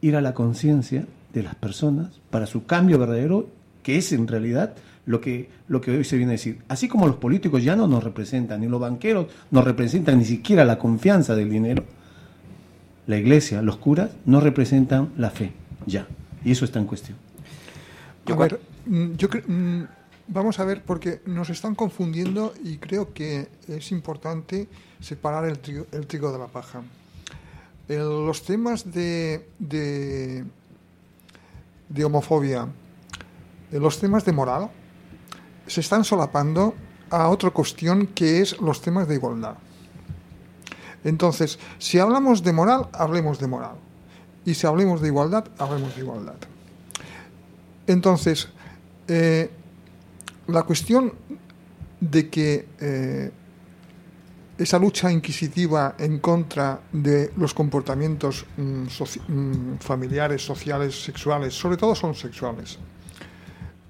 Speaker 4: ir a la conciencia de las personas para su cambio verdadero, que es en realidad lo que, lo que hoy se viene a decir. Así como los políticos ya no nos representan, ni los banqueros nos representan ni siquiera la confianza del dinero, la iglesia, los curas, no representan la fe, ya. Y eso está en cuestión.
Speaker 5: A ver, mm, yo cre- mm, vamos a ver, porque nos están confundiendo y creo que es importante separar el trigo, el trigo de la paja. Los temas de, de, de homofobia, eh, los temas de moral, se están solapando a otra cuestión que es los temas de igualdad. Entonces, si hablamos de moral, hablemos de moral. Y si hablemos de igualdad, hablemos de igualdad. Entonces, eh, la cuestión de que eh, esa lucha inquisitiva en contra de los comportamientos mm, mm, familiares, sociales, sexuales, sobre todo son sexuales,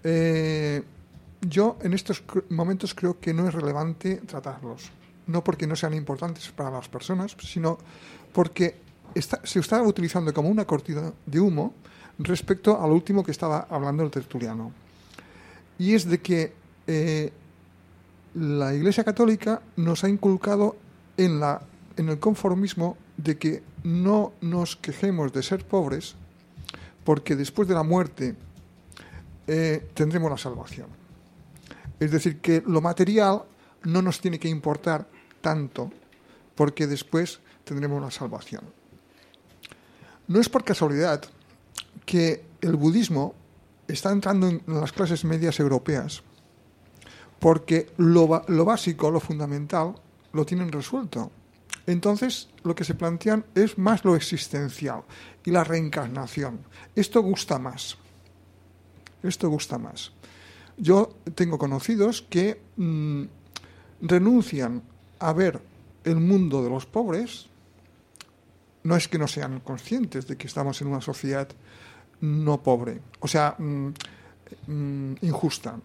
Speaker 5: eh, yo en estos momentos creo que no es relevante tratarlos. No porque no sean importantes para las personas, sino porque se está utilizando como una cortina de humo respecto al último que estaba hablando el tertuliano. Y es de que eh, la Iglesia Católica nos ha inculcado en, la, en el conformismo de que no nos quejemos de ser pobres porque después de la muerte eh, tendremos la salvación. Es decir, que lo material no nos tiene que importar tanto porque después tendremos la salvación. No es por casualidad que el budismo está entrando en las clases medias europeas porque lo, lo básico, lo fundamental, lo tienen resuelto. Entonces, lo que se plantean es más lo existencial y la reencarnación. Esto gusta más. Esto gusta más. Yo tengo conocidos que mm, renuncian a ver el mundo de los pobres. No es que no sean conscientes de que estamos en una sociedad no pobre, o sea, mm, mm, injusta.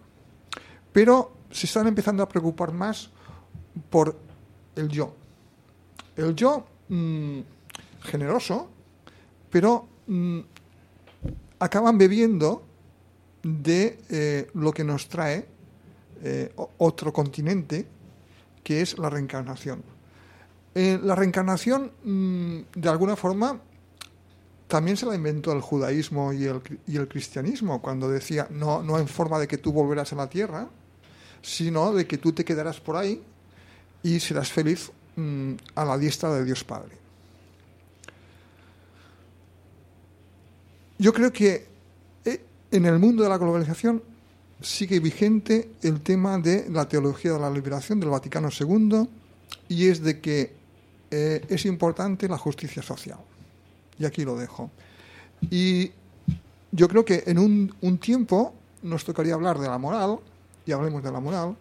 Speaker 5: Pero se están empezando a preocupar más por el yo. El yo mm, generoso, pero acaban bebiendo de eh, lo que nos trae eh, otro continente, que es la reencarnación. Eh, la reencarnación, de alguna forma, también se la inventó el judaísmo y el, y el cristianismo, cuando decía, no, no en forma de que tú volverás a la tierra, sino de que tú te quedarás por ahí y serás feliz mm, a la diestra de Dios Padre. Yo creo que eh, en el mundo de la globalización sigue vigente el tema de la teología de la liberación del Vaticano II y es de que eh, es importante la justicia social. Y aquí lo dejo. Y yo creo que en un, un tiempo nos tocaría hablar de la moral, y hablemos de la moral,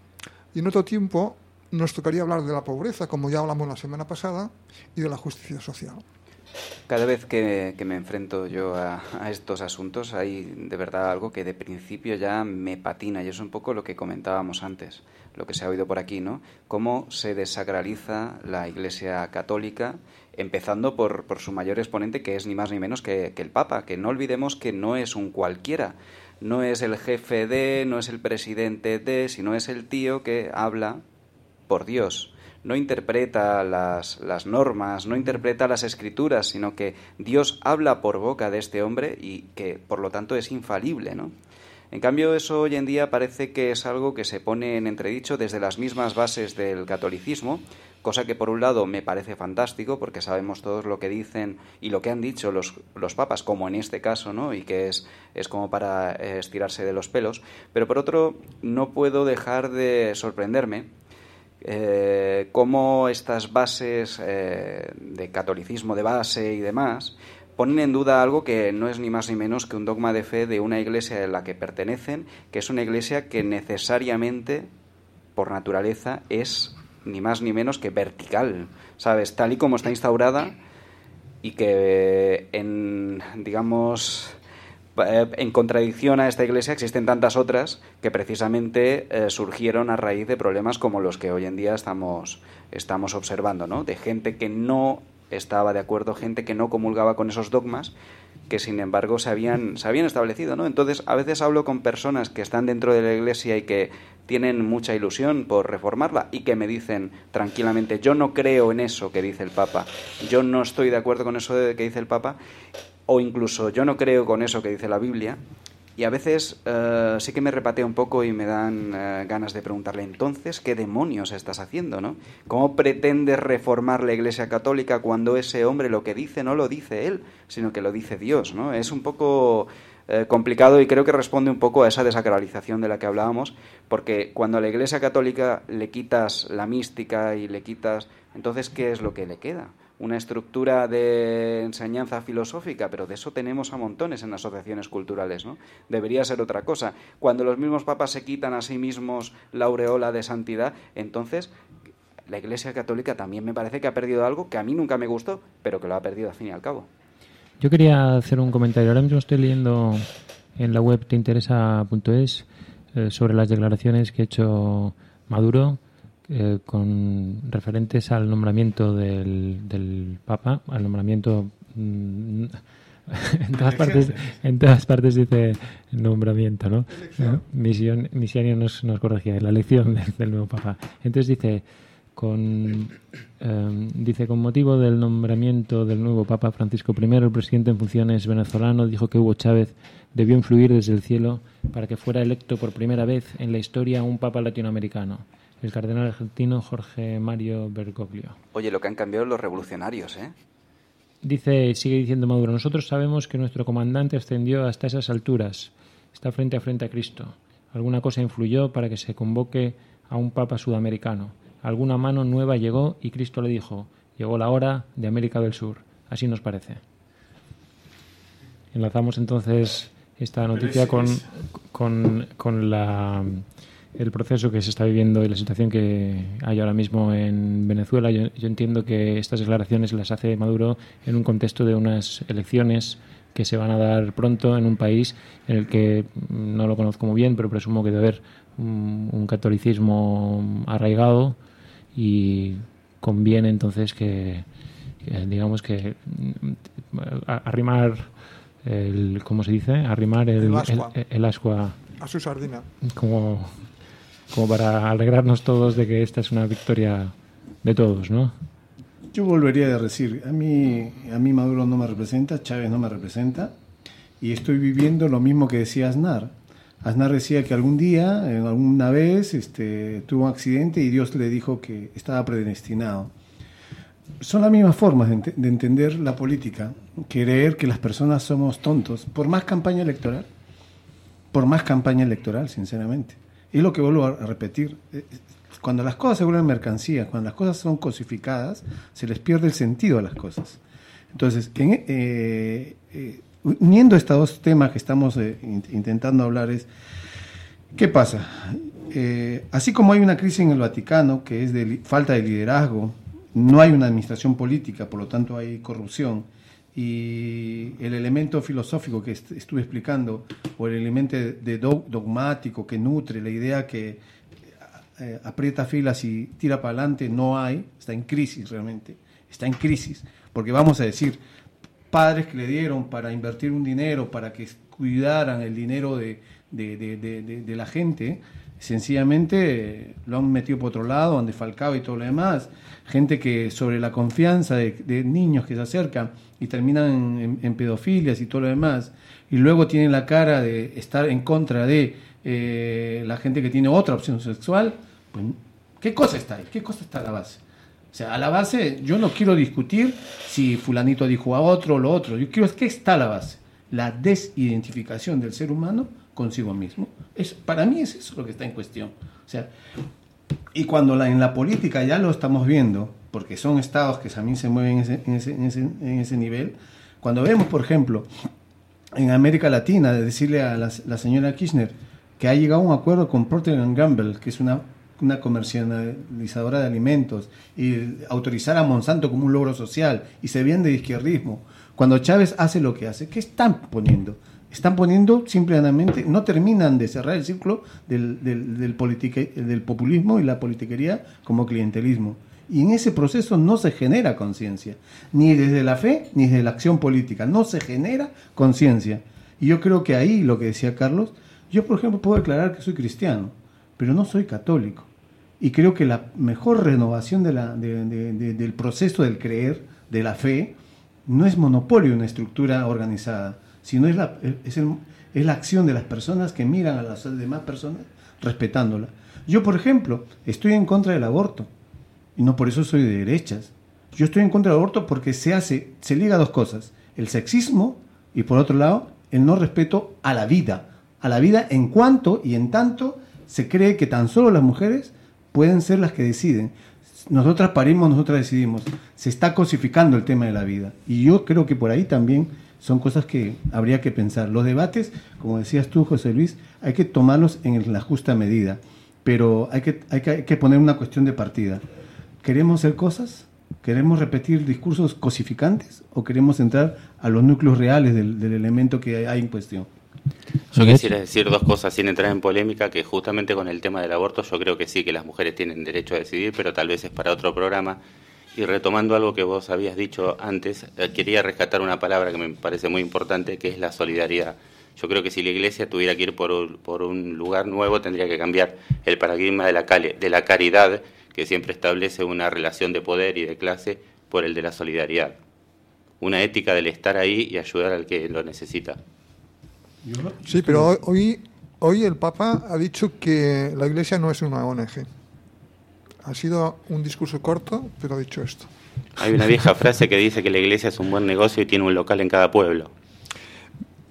Speaker 5: y en otro tiempo nos tocaría hablar de la pobreza, como ya hablamos la semana pasada, y de la justicia social.
Speaker 2: Cada vez que, que me enfrento yo a, a estos asuntos hay de verdad algo que de principio ya me patina y es un poco lo que comentábamos antes, lo que se ha oído por aquí, ¿no? Cómo se desacraliza la Iglesia Católica, empezando por, por su mayor exponente que es ni más ni menos que, el Papa, que no olvidemos que no es un cualquiera, no es el jefe de, no es el presidente de, sino es el tío que habla por Dios. No interpreta las, las normas, no interpreta las escrituras, sino que Dios habla por boca de este hombre y que por lo tanto es infalible, ¿no? En cambio, eso hoy en día parece que es algo que se pone en entredicho desde las mismas bases del catolicismo, cosa que por un lado me parece fantástico porque sabemos todos lo que dicen y lo que han dicho los, los papas, como en este caso, ¿no? y que es, es como para estirarse de los pelos, pero por otro no puedo dejar de sorprenderme eh, cómo estas bases eh, de catolicismo de base y demás ponen en duda algo que no es ni más ni menos que un dogma de fe de una iglesia a la que pertenecen, que es una iglesia que necesariamente, por naturaleza, es ni más ni menos que vertical, ¿sabes? Tal y como está instaurada y que en, digamos, eh, en contradicción a esta iglesia existen tantas otras que precisamente eh, surgieron a raíz de problemas como los que hoy en día estamos, estamos observando, ¿no? De gente que no estaba de acuerdo, gente que no comulgaba con esos dogmas que sin embargo se habían, se habían establecido, ¿no? Entonces, a veces hablo con personas que están dentro de la iglesia y que tienen mucha ilusión por reformarla y que me dicen tranquilamente, yo no creo en eso que dice el Papa, yo no estoy de acuerdo con eso que dice el Papa, o incluso yo no creo con eso que dice la Biblia, y a veces eh, sí que me repatea un poco y me dan eh, ganas de preguntarle entonces, ¿qué demonios estás haciendo? ¿no? ¿Cómo pretendes reformar la Iglesia Católica cuando ese hombre lo que dice no lo dice él, sino que lo dice Dios? ¿no? Es un poco eh, complicado y creo que responde un poco a esa desacralización de la que hablábamos, porque cuando a la Iglesia Católica le quitas la mística y le quitas, entonces, ¿qué es lo que le queda? Una estructura de enseñanza filosófica, pero de eso tenemos a montones en asociaciones culturales, ¿no? Debería ser otra cosa. Cuando los mismos papas se quitan a sí mismos la aureola de santidad, entonces la Iglesia Católica también me parece que ha perdido algo que a mí nunca me gustó, pero que lo ha perdido al fin y al cabo.
Speaker 1: Yo quería hacer un comentario. Ahora mismo estoy leyendo en la web teinteresa.es eh, sobre las declaraciones que ha hecho Maduro eh, con referentes al nombramiento del, del Papa, al nombramiento mm, en todas partes en todas partes dice nombramiento, ¿no? Misión, Misionio nos, nos corregía, la elección del, nuevo Papa. Entonces dice con em, dice con motivo del nombramiento del nuevo Papa Francisco I, el presidente en funciones venezolano dijo que Hugo Chávez debió influir desde el cielo para que fuera electo por primera vez en la historia un Papa latinoamericano el cardenal argentino Jorge Mario Bergoglio.
Speaker 2: Oye, lo que han cambiado los revolucionarios, ¿eh?
Speaker 1: Dice, sigue diciendo Maduro, nosotros sabemos que nuestro comandante ascendió hasta esas alturas, está frente a frente a Cristo. Alguna cosa influyó para que se convoque a un papa sudamericano. Alguna mano nueva llegó y Cristo le dijo, llegó la hora de América del Sur. Así nos parece. Enlazamos entonces esta noticia con, con, con la el proceso que se está viviendo y la situación que hay ahora mismo en Venezuela. Yo, entiendo que estas declaraciones las hace Maduro en un contexto de unas elecciones que se van a dar pronto en un país en el que no lo conozco muy bien, pero presumo que debe haber un, catolicismo arraigado y conviene entonces que, digamos que arrimar el, ¿cómo se dice? Arrimar el, el, ascua
Speaker 5: a su sardina.
Speaker 1: Como como para alegrarnos todos de que esta es una victoria de todos, ¿no?
Speaker 4: Yo volvería a decir, a mí, a mí Maduro no me representa, Chávez no me representa, y estoy viviendo lo mismo que decía Aznar. Aznar decía que algún día, alguna vez, este, tuvo un accidente y Dios le dijo que estaba predestinado. Son las mismas formas de, de entender la política, creer que las personas somos tontos, por más campaña electoral, por más campaña electoral, sinceramente. Y lo que vuelvo a repetir. Eh, cuando las cosas se vuelven mercancías, cuando las cosas son cosificadas, se les pierde el sentido a las cosas. Entonces, eh, eh, uniendo estos dos temas que estamos intentando hablar es, ¿qué pasa? así como hay una crisis en el Vaticano, que es de falta de liderazgo, no hay una administración política, por lo tanto hay corrupción, y el elemento filosófico que estuve explicando, o el elemento de dogmático que nutre la idea que eh, aprieta filas y tira para adelante, no hay, está en crisis realmente, está en crisis, porque vamos a decir, padres que le dieron para invertir un dinero, para que cuidaran el dinero de, de, de, de la gente, Sencillamente eh, lo han metido por otro lado, han defalcado y todo lo demás. Gente que sobre la confianza de, de niños que se acercan y terminan en, en- pedofilias y todo lo demás, y luego tienen la cara de estar en contra de eh, la gente que tiene otra opción sexual, pues, ¿qué cosa está ahí? ¿Qué cosa está a la base? O sea, a la base yo no quiero discutir si fulanito dijo a otro o lo otro. Yo quiero qué está a la base. La desidentificación del ser humano consigo mismo. Es, para mí es eso lo que está en cuestión. O sea, y cuando la, en la política ya lo estamos viendo, porque son estados que también se mueven en ese, nivel, cuando vemos, por ejemplo, en América Latina, de decirle a la, la señora Kirchner que ha llegado a un acuerdo con Procter Gamble, que es una, una comercializadora de alimentos, y autorizar a Monsanto como un logro social, y se viene de izquierdismo. Cuando Chávez hace lo que hace, ¿qué están poniendo? Están poniendo simplemente, no terminan de cerrar el círculo del, del, populismo y la politiquería como clientelismo. Y en ese proceso no se genera conciencia, ni desde la fe ni desde la acción política, no se genera conciencia. Y yo creo que ahí lo que decía Carlos, yo por ejemplo puedo declarar que soy cristiano, pero no soy católico. Y creo que la mejor renovación del proceso del creer, de la fe, no es monopolio una estructura organizada, sino es la, es, la acción de las personas que miran a las demás personas respetándola. Yo, por ejemplo, estoy en contra del aborto y no por eso soy de derechas. Yo estoy en contra del aborto porque se hace, se liga a dos cosas, el sexismo y por otro lado el no respeto a la vida, a la vida en cuanto y en tanto se cree que tan solo las mujeres pueden ser las que deciden. Nosotras parimos, nosotras decidimos. Se está cosificando el tema de la vida. Y yo creo que por ahí también son cosas que habría que pensar. Los debates, como decías tú, José Luis, hay que tomarlos en la justa medida. Pero hay que, hay que, hay que poner una cuestión de partida. ¿Queremos hacer cosas? ¿Queremos repetir discursos cosificantes? ¿O queremos entrar a los núcleos reales del, del elemento que hay en cuestión?
Speaker 3: Yo quisiera decir dos cosas sin entrar en polémica, que justamente con el tema del aborto yo creo que sí, que las mujeres tienen derecho a decidir, pero tal vez es para otro programa. Y retomando algo que vos habías dicho antes, eh, quería rescatar una palabra que me parece muy importante, que es la solidaridad. Yo creo que si la Iglesia tuviera que ir por un, por un lugar nuevo, tendría que cambiar el paradigma de la, cali- de la caridad, que siempre establece una relación de poder y de clase, por el de la solidaridad. Una ética del estar ahí y ayudar al que lo necesita.
Speaker 5: Sí, pero hoy- hoy, hoy el Papa ha dicho que la Iglesia no es una ONG. Ha sido un discurso corto, pero ha dicho esto.
Speaker 3: Hay una vieja frase que dice que la iglesia es un buen negocio y tiene un local en cada pueblo.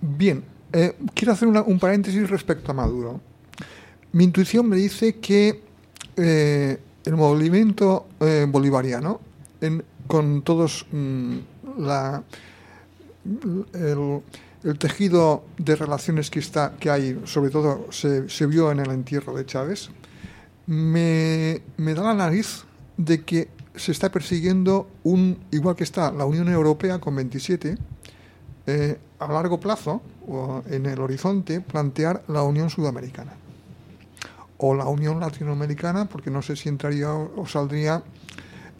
Speaker 5: Bien, eh, quiero hacer una- un paréntesis respecto a Maduro. Mi intuición me dice que eh, el movimiento eh, bolivariano, en- con todos mm, la, el, el tejido de relaciones que, está, que hay, sobre todo se, se vio en el entierro de Chávez, me, da la nariz de que se está persiguiendo un, igual que está la Unión Europea con 27, eh, a largo plazo, o en el horizonte, plantear la Unión Sudamericana. O la Unión Latinoamericana, porque no sé si entraría o, saldría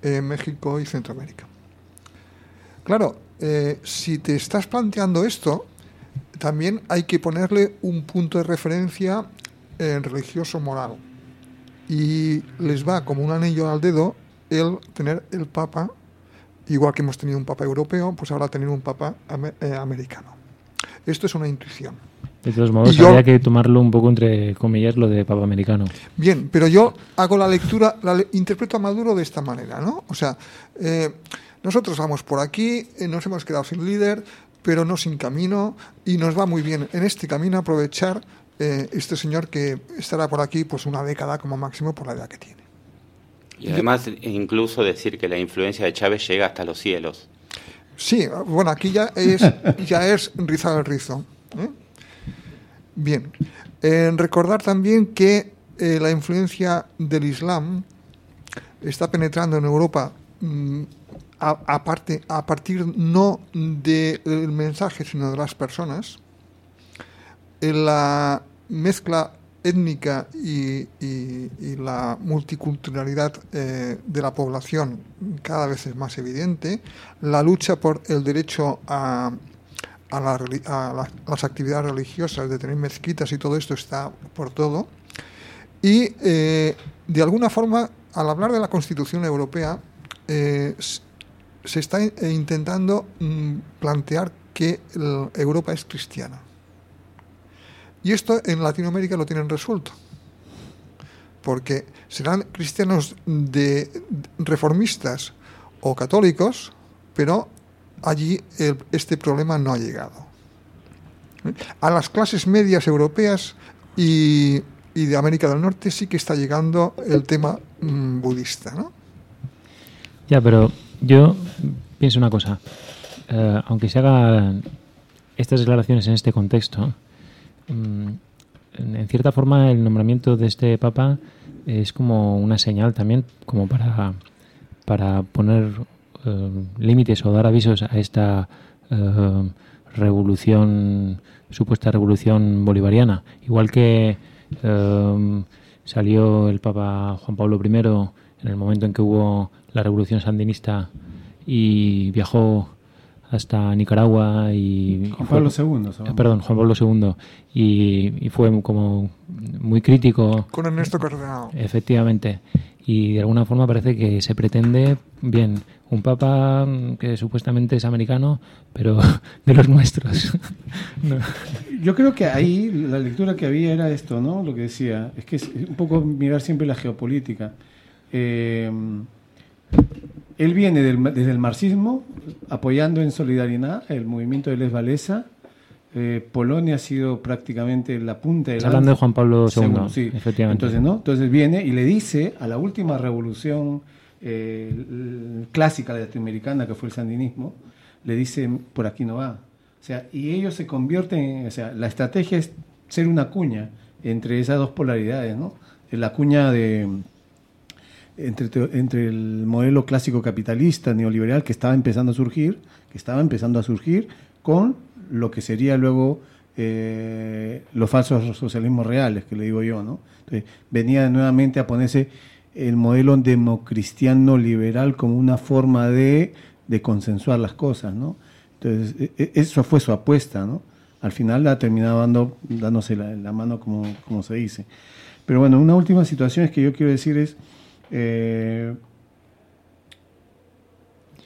Speaker 5: eh, México y Centroamérica. Claro, eh, si te estás planteando esto, también hay que ponerle un punto de referencia eh, religioso moral. Y les va como un anillo al dedo el tener el Papa, igual que hemos tenido un Papa europeo, pues ahora tener un Papa eh, americano. Esto es una intuición.
Speaker 1: De todos modos,
Speaker 5: yo-
Speaker 1: habría que tomarlo un poco entre comillas lo de papa americano.
Speaker 5: Bien, pero yo hago la lectura, la le- interpreto a Maduro de esta manera, ¿no? O sea, eh, nosotros vamos por aquí, eh, nos hemos quedado sin líder, pero no sin camino, y nos va muy bien en este camino aprovechar eh, este señor que estará por aquí pues una década como máximo por la edad que tiene.
Speaker 3: Y además, incluso decir que la influencia de Chávez llega hasta los cielos.
Speaker 5: Sí, bueno, aquí ya es, ya es rizar el rizo. ¿eh? Bien. Eh, recordar también que eh, la influencia del Islam está penetrando en Europa mm, a, aparte- a partir no del mensaje, sino de las personas. La mezcla étnica y, la multiculturalidad eh, de la población cada vez es más evidente, la lucha por el derecho a, las actividades religiosas, de tener mezquitas y todo esto está por todo, Y eh, de alguna forma, al hablar de la Constitución Europea, eh, se está intentando mm, plantear que Europa es cristiana. Y esto en Latinoamérica lo tienen resuelto. Porque serán cristianos de reformistas o católicos, pero allí el- este problema no ha llegado. A las clases medias europeas y, de América del Norte sí que está llegando el tema mm, budista, ¿no?
Speaker 1: Ya, pero yo pienso una cosa. Eh, aunque se hagan estas declaraciones en este contexto, en, en cierta forma el nombramiento de este papa es como una señal también como para, para poner eh, límites o dar avisos a esta eh, revolución, supuesta revolución bolivariana. Igual que eh, salió el Papa Juan Pablo I en el momento en que hubo la revolución sandinista y viajó hasta Nicaragua y
Speaker 4: Juan Pablo II.
Speaker 1: eh, perdón, Juan Pablo II y, y fue como muy crítico
Speaker 5: Con Ernesto Cardenal.
Speaker 1: Efectivamente. Y de alguna forma parece que se pretende, bien, un papa que supuestamente es americano, pero de los nuestros. No.
Speaker 4: Yo creo que ahí la lectura que había era esto, ¿no? Lo que decía, es que es un poco mirar siempre la geopolítica. Eh, él viene del- desde el marxismo, apoyando en solidaridad el movimiento de Les Walesa. Eh, Polonia ha sido prácticamente la punta de
Speaker 1: Estás hablando de Juan Pablo II,
Speaker 4: Segundo, sí.
Speaker 1: efectivamente.
Speaker 4: Entonces, ¿no? Entonces viene y le dice a la última revolución eh, clásica latinoamericana que fue el sandinismo, le dice, por aquí no va. O sea, y ellos se convierten, en- o sea, la estrategia es ser una cuña entre esas dos polaridades, ¿no? La cuña de entre, entre el modelo clásico capitalista neoliberal que estaba empezando a surgir, que estaba empezando a surgir, con lo que sería luego eh, los falsos socialismos reales, que le digo yo, ¿no? Venía nuevamente a ponerse el modelo democristiano liberal como una forma de, de consensuar las cosas, ¿no? Entonces, e- e- eso fue su apuesta, ¿no? Al final la ha terminado dando, dándose la, la mano, como, como se dice. Pero bueno, una última situación es que yo quiero decir es, eh,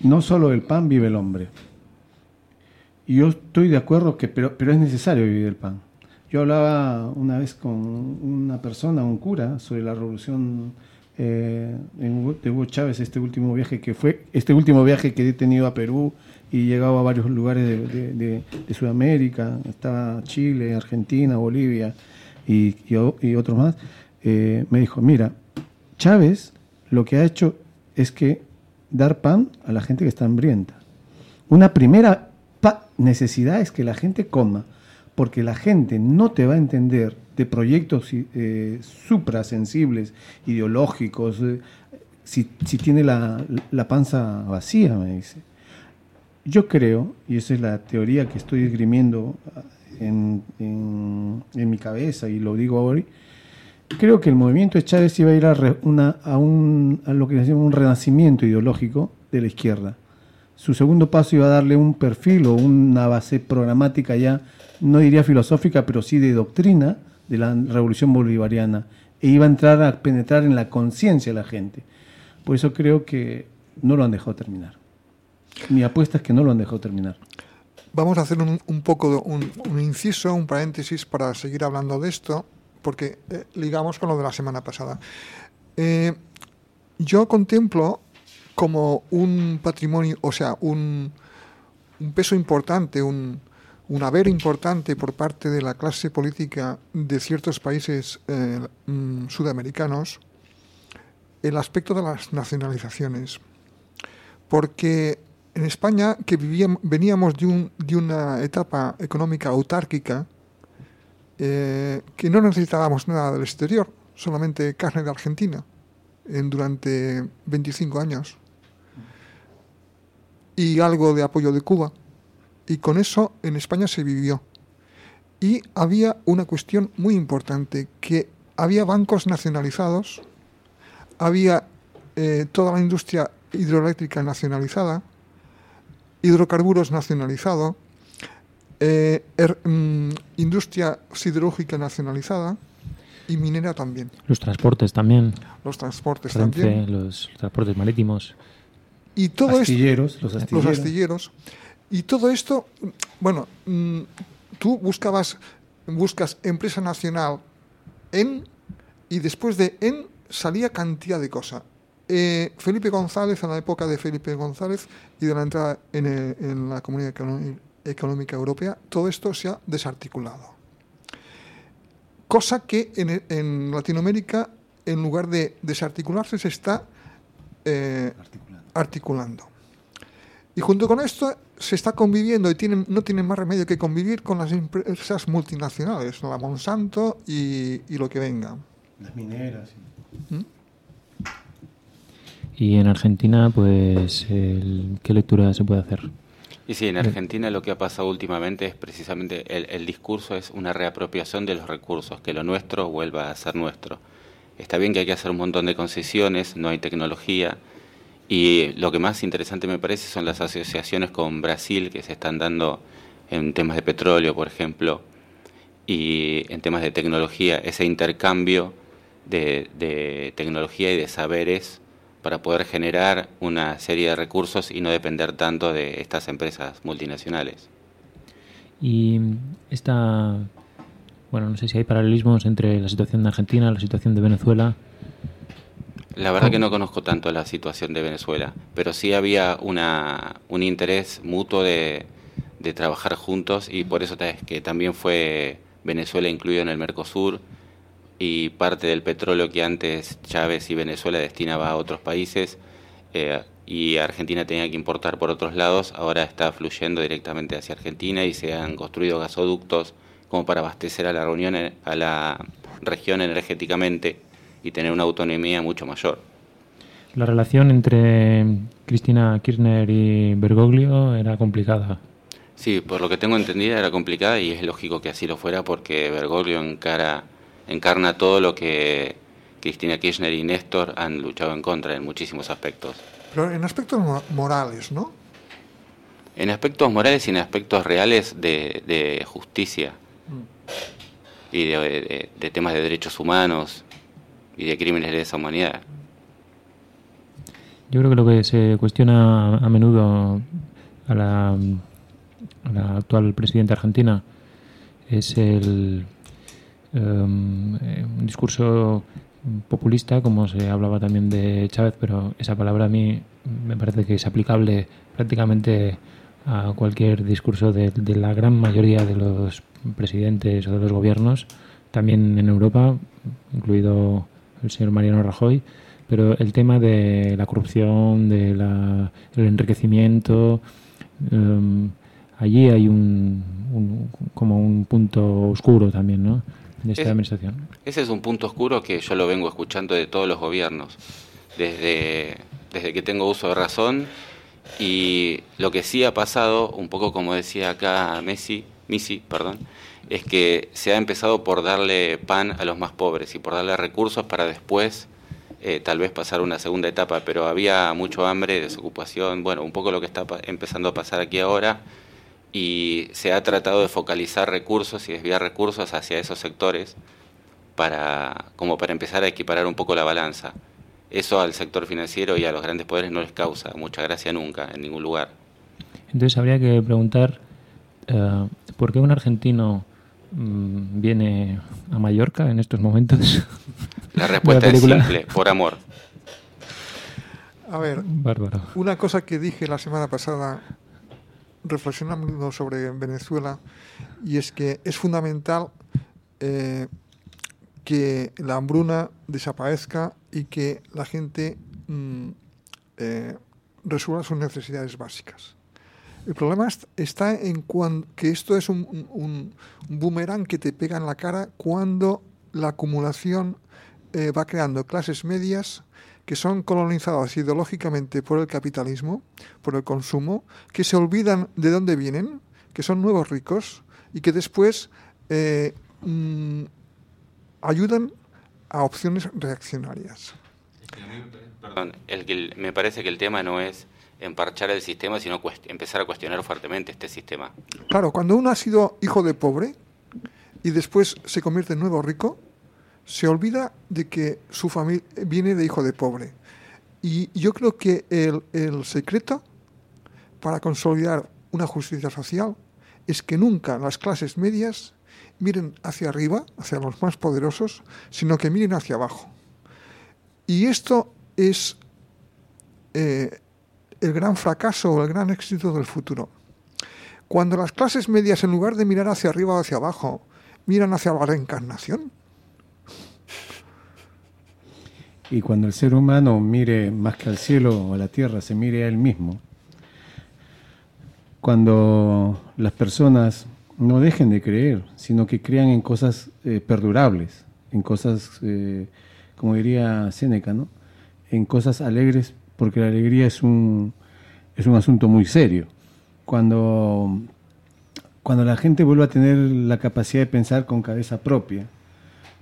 Speaker 4: no solo el pan vive el hombre. Y yo estoy de acuerdo que, pero, pero es necesario vivir el pan. Yo hablaba una vez con una persona, un cura, sobre la revolución eh, de Hugo Chávez, este último viaje que fue, este último viaje que he tenido a Perú y he llegado a varios lugares de, Sudamérica, estaba Chile, Argentina, Bolivia y, y otros más. Eh, me dijo, mira, Chávez lo que ha hecho es que dar pan a la gente que está hambrienta. Una primera necesidad es que la gente coma, porque la gente no te va a entender de proyectos eh, suprasensibles, ideológicos, eh, si, tiene la, panza vacía, me dice. Yo creo, y esa es la teoría que estoy esgrimiendo ah, en, en- mi cabeza y lo digo ahora, creo que el movimiento de Chávez iba a ir a, una- a, un, a lo que llama un renacimiento ideológico de la izquierda. Su segundo paso iba a darle un perfil o una base programática ya, no diría filosófica, pero sí de doctrina de la revolución bolivariana. E iba a entrar a penetrar en la conciencia de la gente. Por eso creo que no lo han dejado terminar. Mi apuesta es que no lo han dejado terminar.
Speaker 5: Vamos a hacer un, un poco un, un inciso, un paréntesis para seguir hablando de esto, porque eh, ligamos con lo de la semana pasada. Eh, yo contemplo como un patrimonio, o sea, un, peso importante, un, un haber importante por parte de la clase política de ciertos países eh, mm, sudamericanos el aspecto de las nacionalizaciones. Porque en España, que vivíamos, veníamos de, un, de una etapa económica autárquica, eh, que no necesitábamos nada del exterior, solamente carne de Argentina, en, durante 25 años, y algo de apoyo de Cuba. Y con eso en España se vivió. Y había una cuestión muy importante, que había bancos nacionalizados, había eh, toda la industria hidroeléctrica nacionalizada, hidrocarburos nacionalizado, eh, er- mm, industria siderúrgica nacionalizada, y minera también.
Speaker 1: Los transportes también.
Speaker 5: Los transportes
Speaker 1: Renfe,
Speaker 5: también.
Speaker 1: los transportes marítimos.
Speaker 5: Y todo esto,
Speaker 4: Astilleros, los
Speaker 5: los
Speaker 4: astilleros.
Speaker 5: astilleros. Y todo esto, bueno, mm, tú buscabas, buscas empresa nacional en y después de en salía cantidad de cosas. Eh, Felipe González, en la época de Felipe González y de la entrada en, eh, en la Comunidad Económica Europea, todo esto se ha desarticulado. Cosa que en, en Latinoamérica, en lugar de desarticularse, se está eh, articulando. Y junto con esto se está conviviendo y tienen, no tienen más remedio que convivir con las empresas multinacionales, la Monsanto y, y lo que venga.
Speaker 4: Las mineras.
Speaker 1: Y en Argentina, pues, el- ¿qué lectura se puede hacer?
Speaker 3: Y sí, en Argentina lo que ha pasado últimamente es precisamente el, el discurso es una reapropiación de los recursos, que lo nuestro vuelva a ser nuestro. Está bien que hay que hacer un montón de concesiones, no hay tecnología, y lo que más interesante me parece son las asociaciones con Brasil que se están dando en temas de petróleo, por ejemplo, y en temas de tecnología, ese intercambio de, de tecnología y de saberes para poder generar una serie de recursos y no depender tanto de estas empresas multinacionales.
Speaker 1: Y esta, bueno, no sé si hay paralelismos entre la situación de Argentina, la situación de Venezuela.
Speaker 3: La verdad que no conozco tanto la situación de Venezuela, pero sí había una, un interés mutuo de, de trabajar juntos y por eso es que también fue Venezuela incluido en el Mercosur y parte del petróleo que antes Chávez y Venezuela destinaba a otros países eh, y Argentina tenía que importar por otros lados, ahora está fluyendo directamente hacia Argentina y se han construido gasoductos como para abastecer a la, reunión, a la región energéticamente y tener una autonomía mucho mayor.
Speaker 1: La relación entre Cristina Kirchner y Bergoglio era complicada.
Speaker 3: Sí, por lo que tengo entendido era complicada y es lógico que así lo fuera porque Bergoglio encara, encarna todo lo que Cristina Kirchner y Néstor han luchado en contra en muchísimos aspectos.
Speaker 5: Pero en aspectos mo- morales, ¿no?
Speaker 3: En aspectos morales y en aspectos reales de, de justicia y de, de- de temas de derechos humanos y de crímenes de lesa humanidad.
Speaker 1: Yo creo que lo que se cuestiona a menudo a la, a la actual presidenta argentina es el eh, un discurso populista, como se hablaba también de Chávez, pero esa palabra a mí me parece que es aplicable prácticamente a cualquier discurso de, la gran mayoría de los presidentes o de los gobiernos, también en Europa, incluido el señor Mariano Rajoy, pero el tema de la corrupción, de la, el enriquecimiento, em, allí hay un- como un punto oscuro también, ¿no? De esta
Speaker 3: Es-
Speaker 1: administración.
Speaker 3: Ese es un punto oscuro que yo lo vengo escuchando de todos los gobiernos, desde, desde que tengo uso de razón. Y lo que sí ha pasado, un poco como decía acá Messi, Misi, perdón, es que se ha empezado por darle pan a los más pobres y por darle recursos para después eh, tal vez pasar una segunda etapa, pero había mucho hambre, desocupación, bueno, un poco lo que está empezando a pasar aquí ahora y se ha tratado de focalizar recursos y desviar recursos hacia esos sectores para como para empezar a equiparar un poco la balanza. Eso al sector financiero y a los grandes poderes no les causa mucha gracia nunca, en ningún lugar.
Speaker 1: Entonces habría que preguntar eh, por qué un argentino mm, viene a Mallorca en estos momentos.
Speaker 3: La respuesta es simple, por amor.
Speaker 5: A ver,
Speaker 1: Bárbaro.
Speaker 5: una cosa que dije la semana pasada reflexionando sobre Venezuela y es que es fundamental eh, que la hambruna desaparezca y que la gente mm, eh, resuelva sus necesidades básicas. El problema est- está en cuan- que esto es un, un- un boomerang que te pega en la cara cuando la acumulación eh, va creando clases medias que son colonizadas ideológicamente por el capitalismo, por el consumo, que se olvidan de dónde vienen, que son nuevos ricos y que después eh, mm, ayudan a opciones reaccionarias.
Speaker 3: Perdón, el el- me parece que el tema no es emparchar el sistema, sino empezar a cuestionar fuertemente este sistema.
Speaker 5: Claro, cuando uno ha sido hijo de pobre y después se convierte en nuevo rico, se olvida de que su familia viene de hijo de pobre. Y yo creo que el, el secreto para consolidar una justicia social es que nunca las clases medias miren hacia arriba, hacia los más poderosos, sino que miren hacia abajo. Y esto es eh, el gran fracaso o el gran éxito del futuro. Cuando las clases medias, en lugar de mirar hacia arriba o hacia abajo, miran hacia la reencarnación,
Speaker 4: Y cuando el ser humano mire más que al cielo o a la tierra, se mire a él mismo. Cuando las personas no dejen de creer, sino que crean en cosas eh, perdurables, en cosas, eh, como diría Séneca, ¿no? en cosas alegres, porque la alegría es un, es un asunto muy serio. Cuando, cuando la gente vuelva a tener la capacidad de pensar con cabeza propia,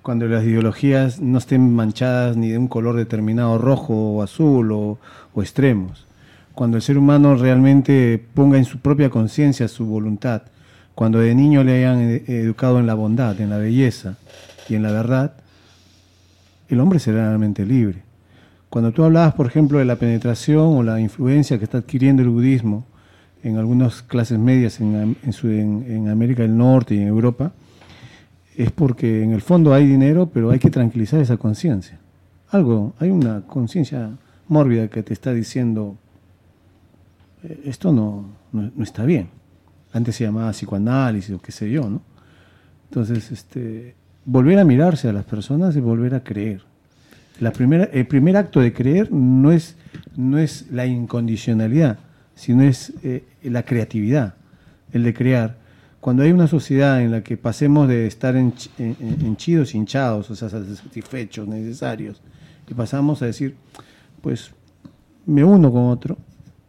Speaker 4: cuando las ideologías no estén manchadas ni de un color determinado, rojo o azul o, o extremos, cuando el ser humano realmente ponga en su propia conciencia su voluntad, cuando de niño le hayan eh, educado en la bondad, en la belleza y en la verdad, el hombre será realmente libre. Cuando tú hablabas, por ejemplo, de la penetración o la influencia que está adquiriendo el budismo en algunas clases medias en- en América del Norte y en Europa, es porque en el fondo hay dinero, pero hay que tranquilizar esa conciencia. Algo, hay una conciencia mórbida que te está diciendo, "Eh, esto no, no, está bien. Antes se llamaba psicoanálisis o qué sé yo, ¿no? Entonces, este, volver a mirarse a las personas es volver a creer. La primera, el primer acto de creer no es, no es la incondicionalidad, sino es eh, la creatividad, el de crear. Cuando hay una sociedad en la que pasemos de estar en- en- henchidos, hinchados, o sea, satisfechos, necesarios, y pasamos a decir, pues me uno con otro,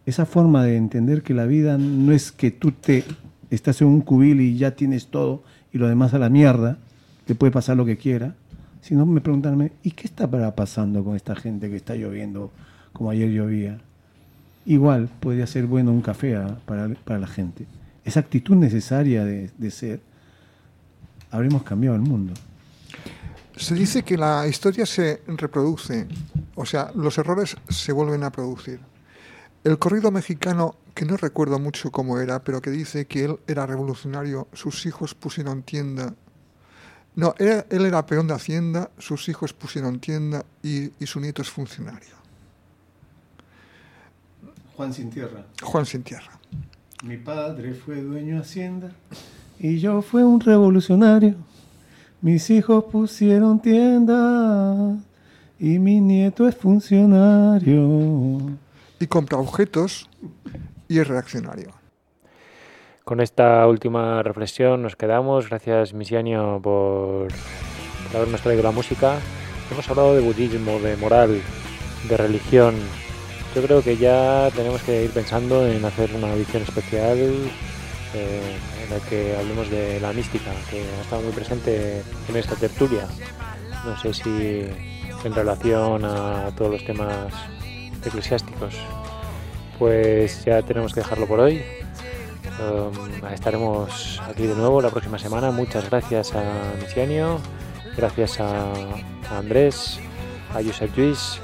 Speaker 4: esa forma de entender que la vida no es que tú te estás en un cubil y ya tienes todo y lo demás a la mierda, te puede pasar lo que quiera, sino me preguntarme, ¿y qué está pasando con esta gente que está lloviendo como ayer llovía? Igual podría ser bueno un café a- para, para la gente. Esa actitud necesaria de, de ser, habremos cambiado el mundo.
Speaker 5: se dice que la historia se reproduce, o sea, los errores se vuelven a producir. El corrido mexicano, que no recuerdo mucho cómo era, pero que dice que él era revolucionario, sus hijos pusieron tienda. No, era- él era peón de Hacienda, sus hijos pusieron tienda y, y su nieto es funcionario.
Speaker 4: Juan Sin Tierra.
Speaker 5: Juan Sin Tierra.
Speaker 4: Mi padre fue dueño de Hacienda y yo fui un revolucionario. Mis hijos pusieron tienda y mi nieto es funcionario.
Speaker 5: Y compra objetos y es reaccionario.
Speaker 1: Con esta última reflexión nos quedamos. Gracias, Misianio, por, por habernos traído la música. Hemos hablado de budismo, de moral, de religión. Yo creo que ya tenemos que ir pensando en hacer una edición especial eh, en la que hablemos de la mística, que ha estado muy presente en esta tertulia. No sé si en relación a todos los temas eclesiásticos. Pues ya tenemos que dejarlo por hoy. Um, estaremos aquí de nuevo la próxima semana. Muchas gracias a Misianio, gracias a, Andrés, a Josep Lluís.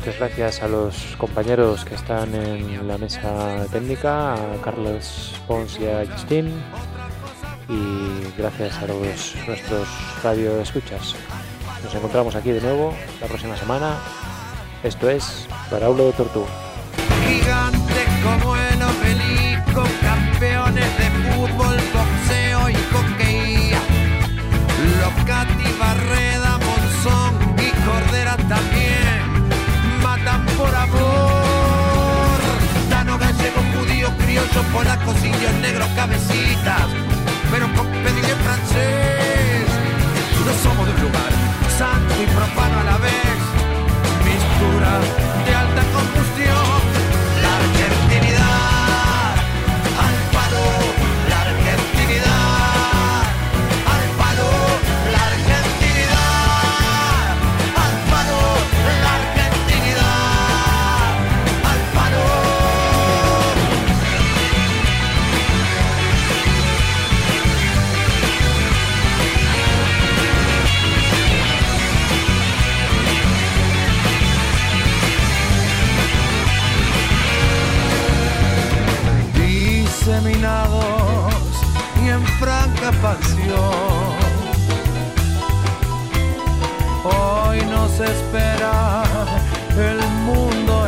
Speaker 1: Muchas gracias a los compañeros que están en la mesa técnica, a Carlos Pons y a Justin. Y gracias a nuestros radio escuchas. Nos encontramos aquí de nuevo la próxima semana. Esto es Paraulo Tortuga.
Speaker 6: Gigantes como criollo, polacos, indios, negros, cabecitas, pero con pedido francés. No somos de un lugar santo y profano a la vez mistura de alta combustión. afeminados y en franca pasión. Hoy nos espera el mundo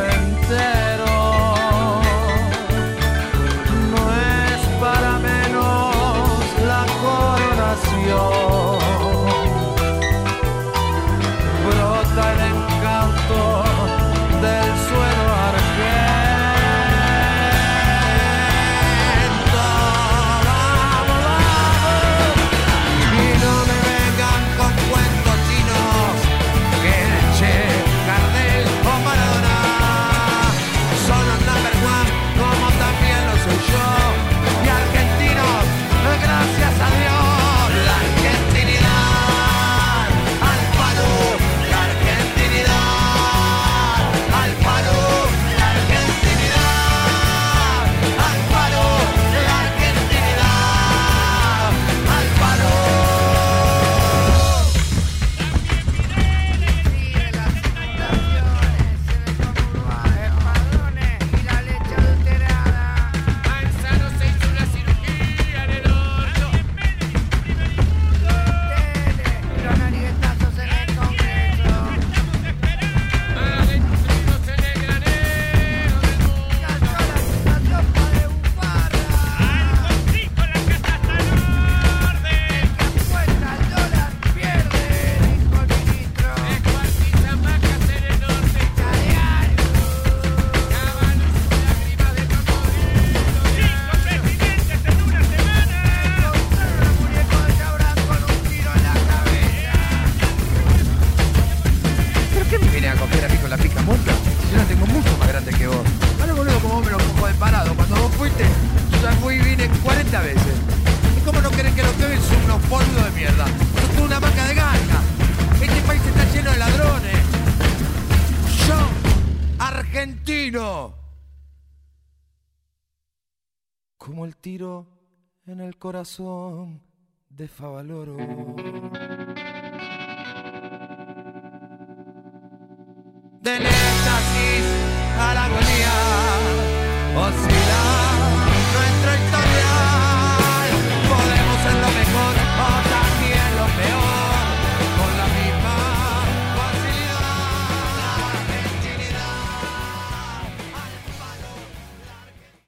Speaker 6: corazón de Favaloro.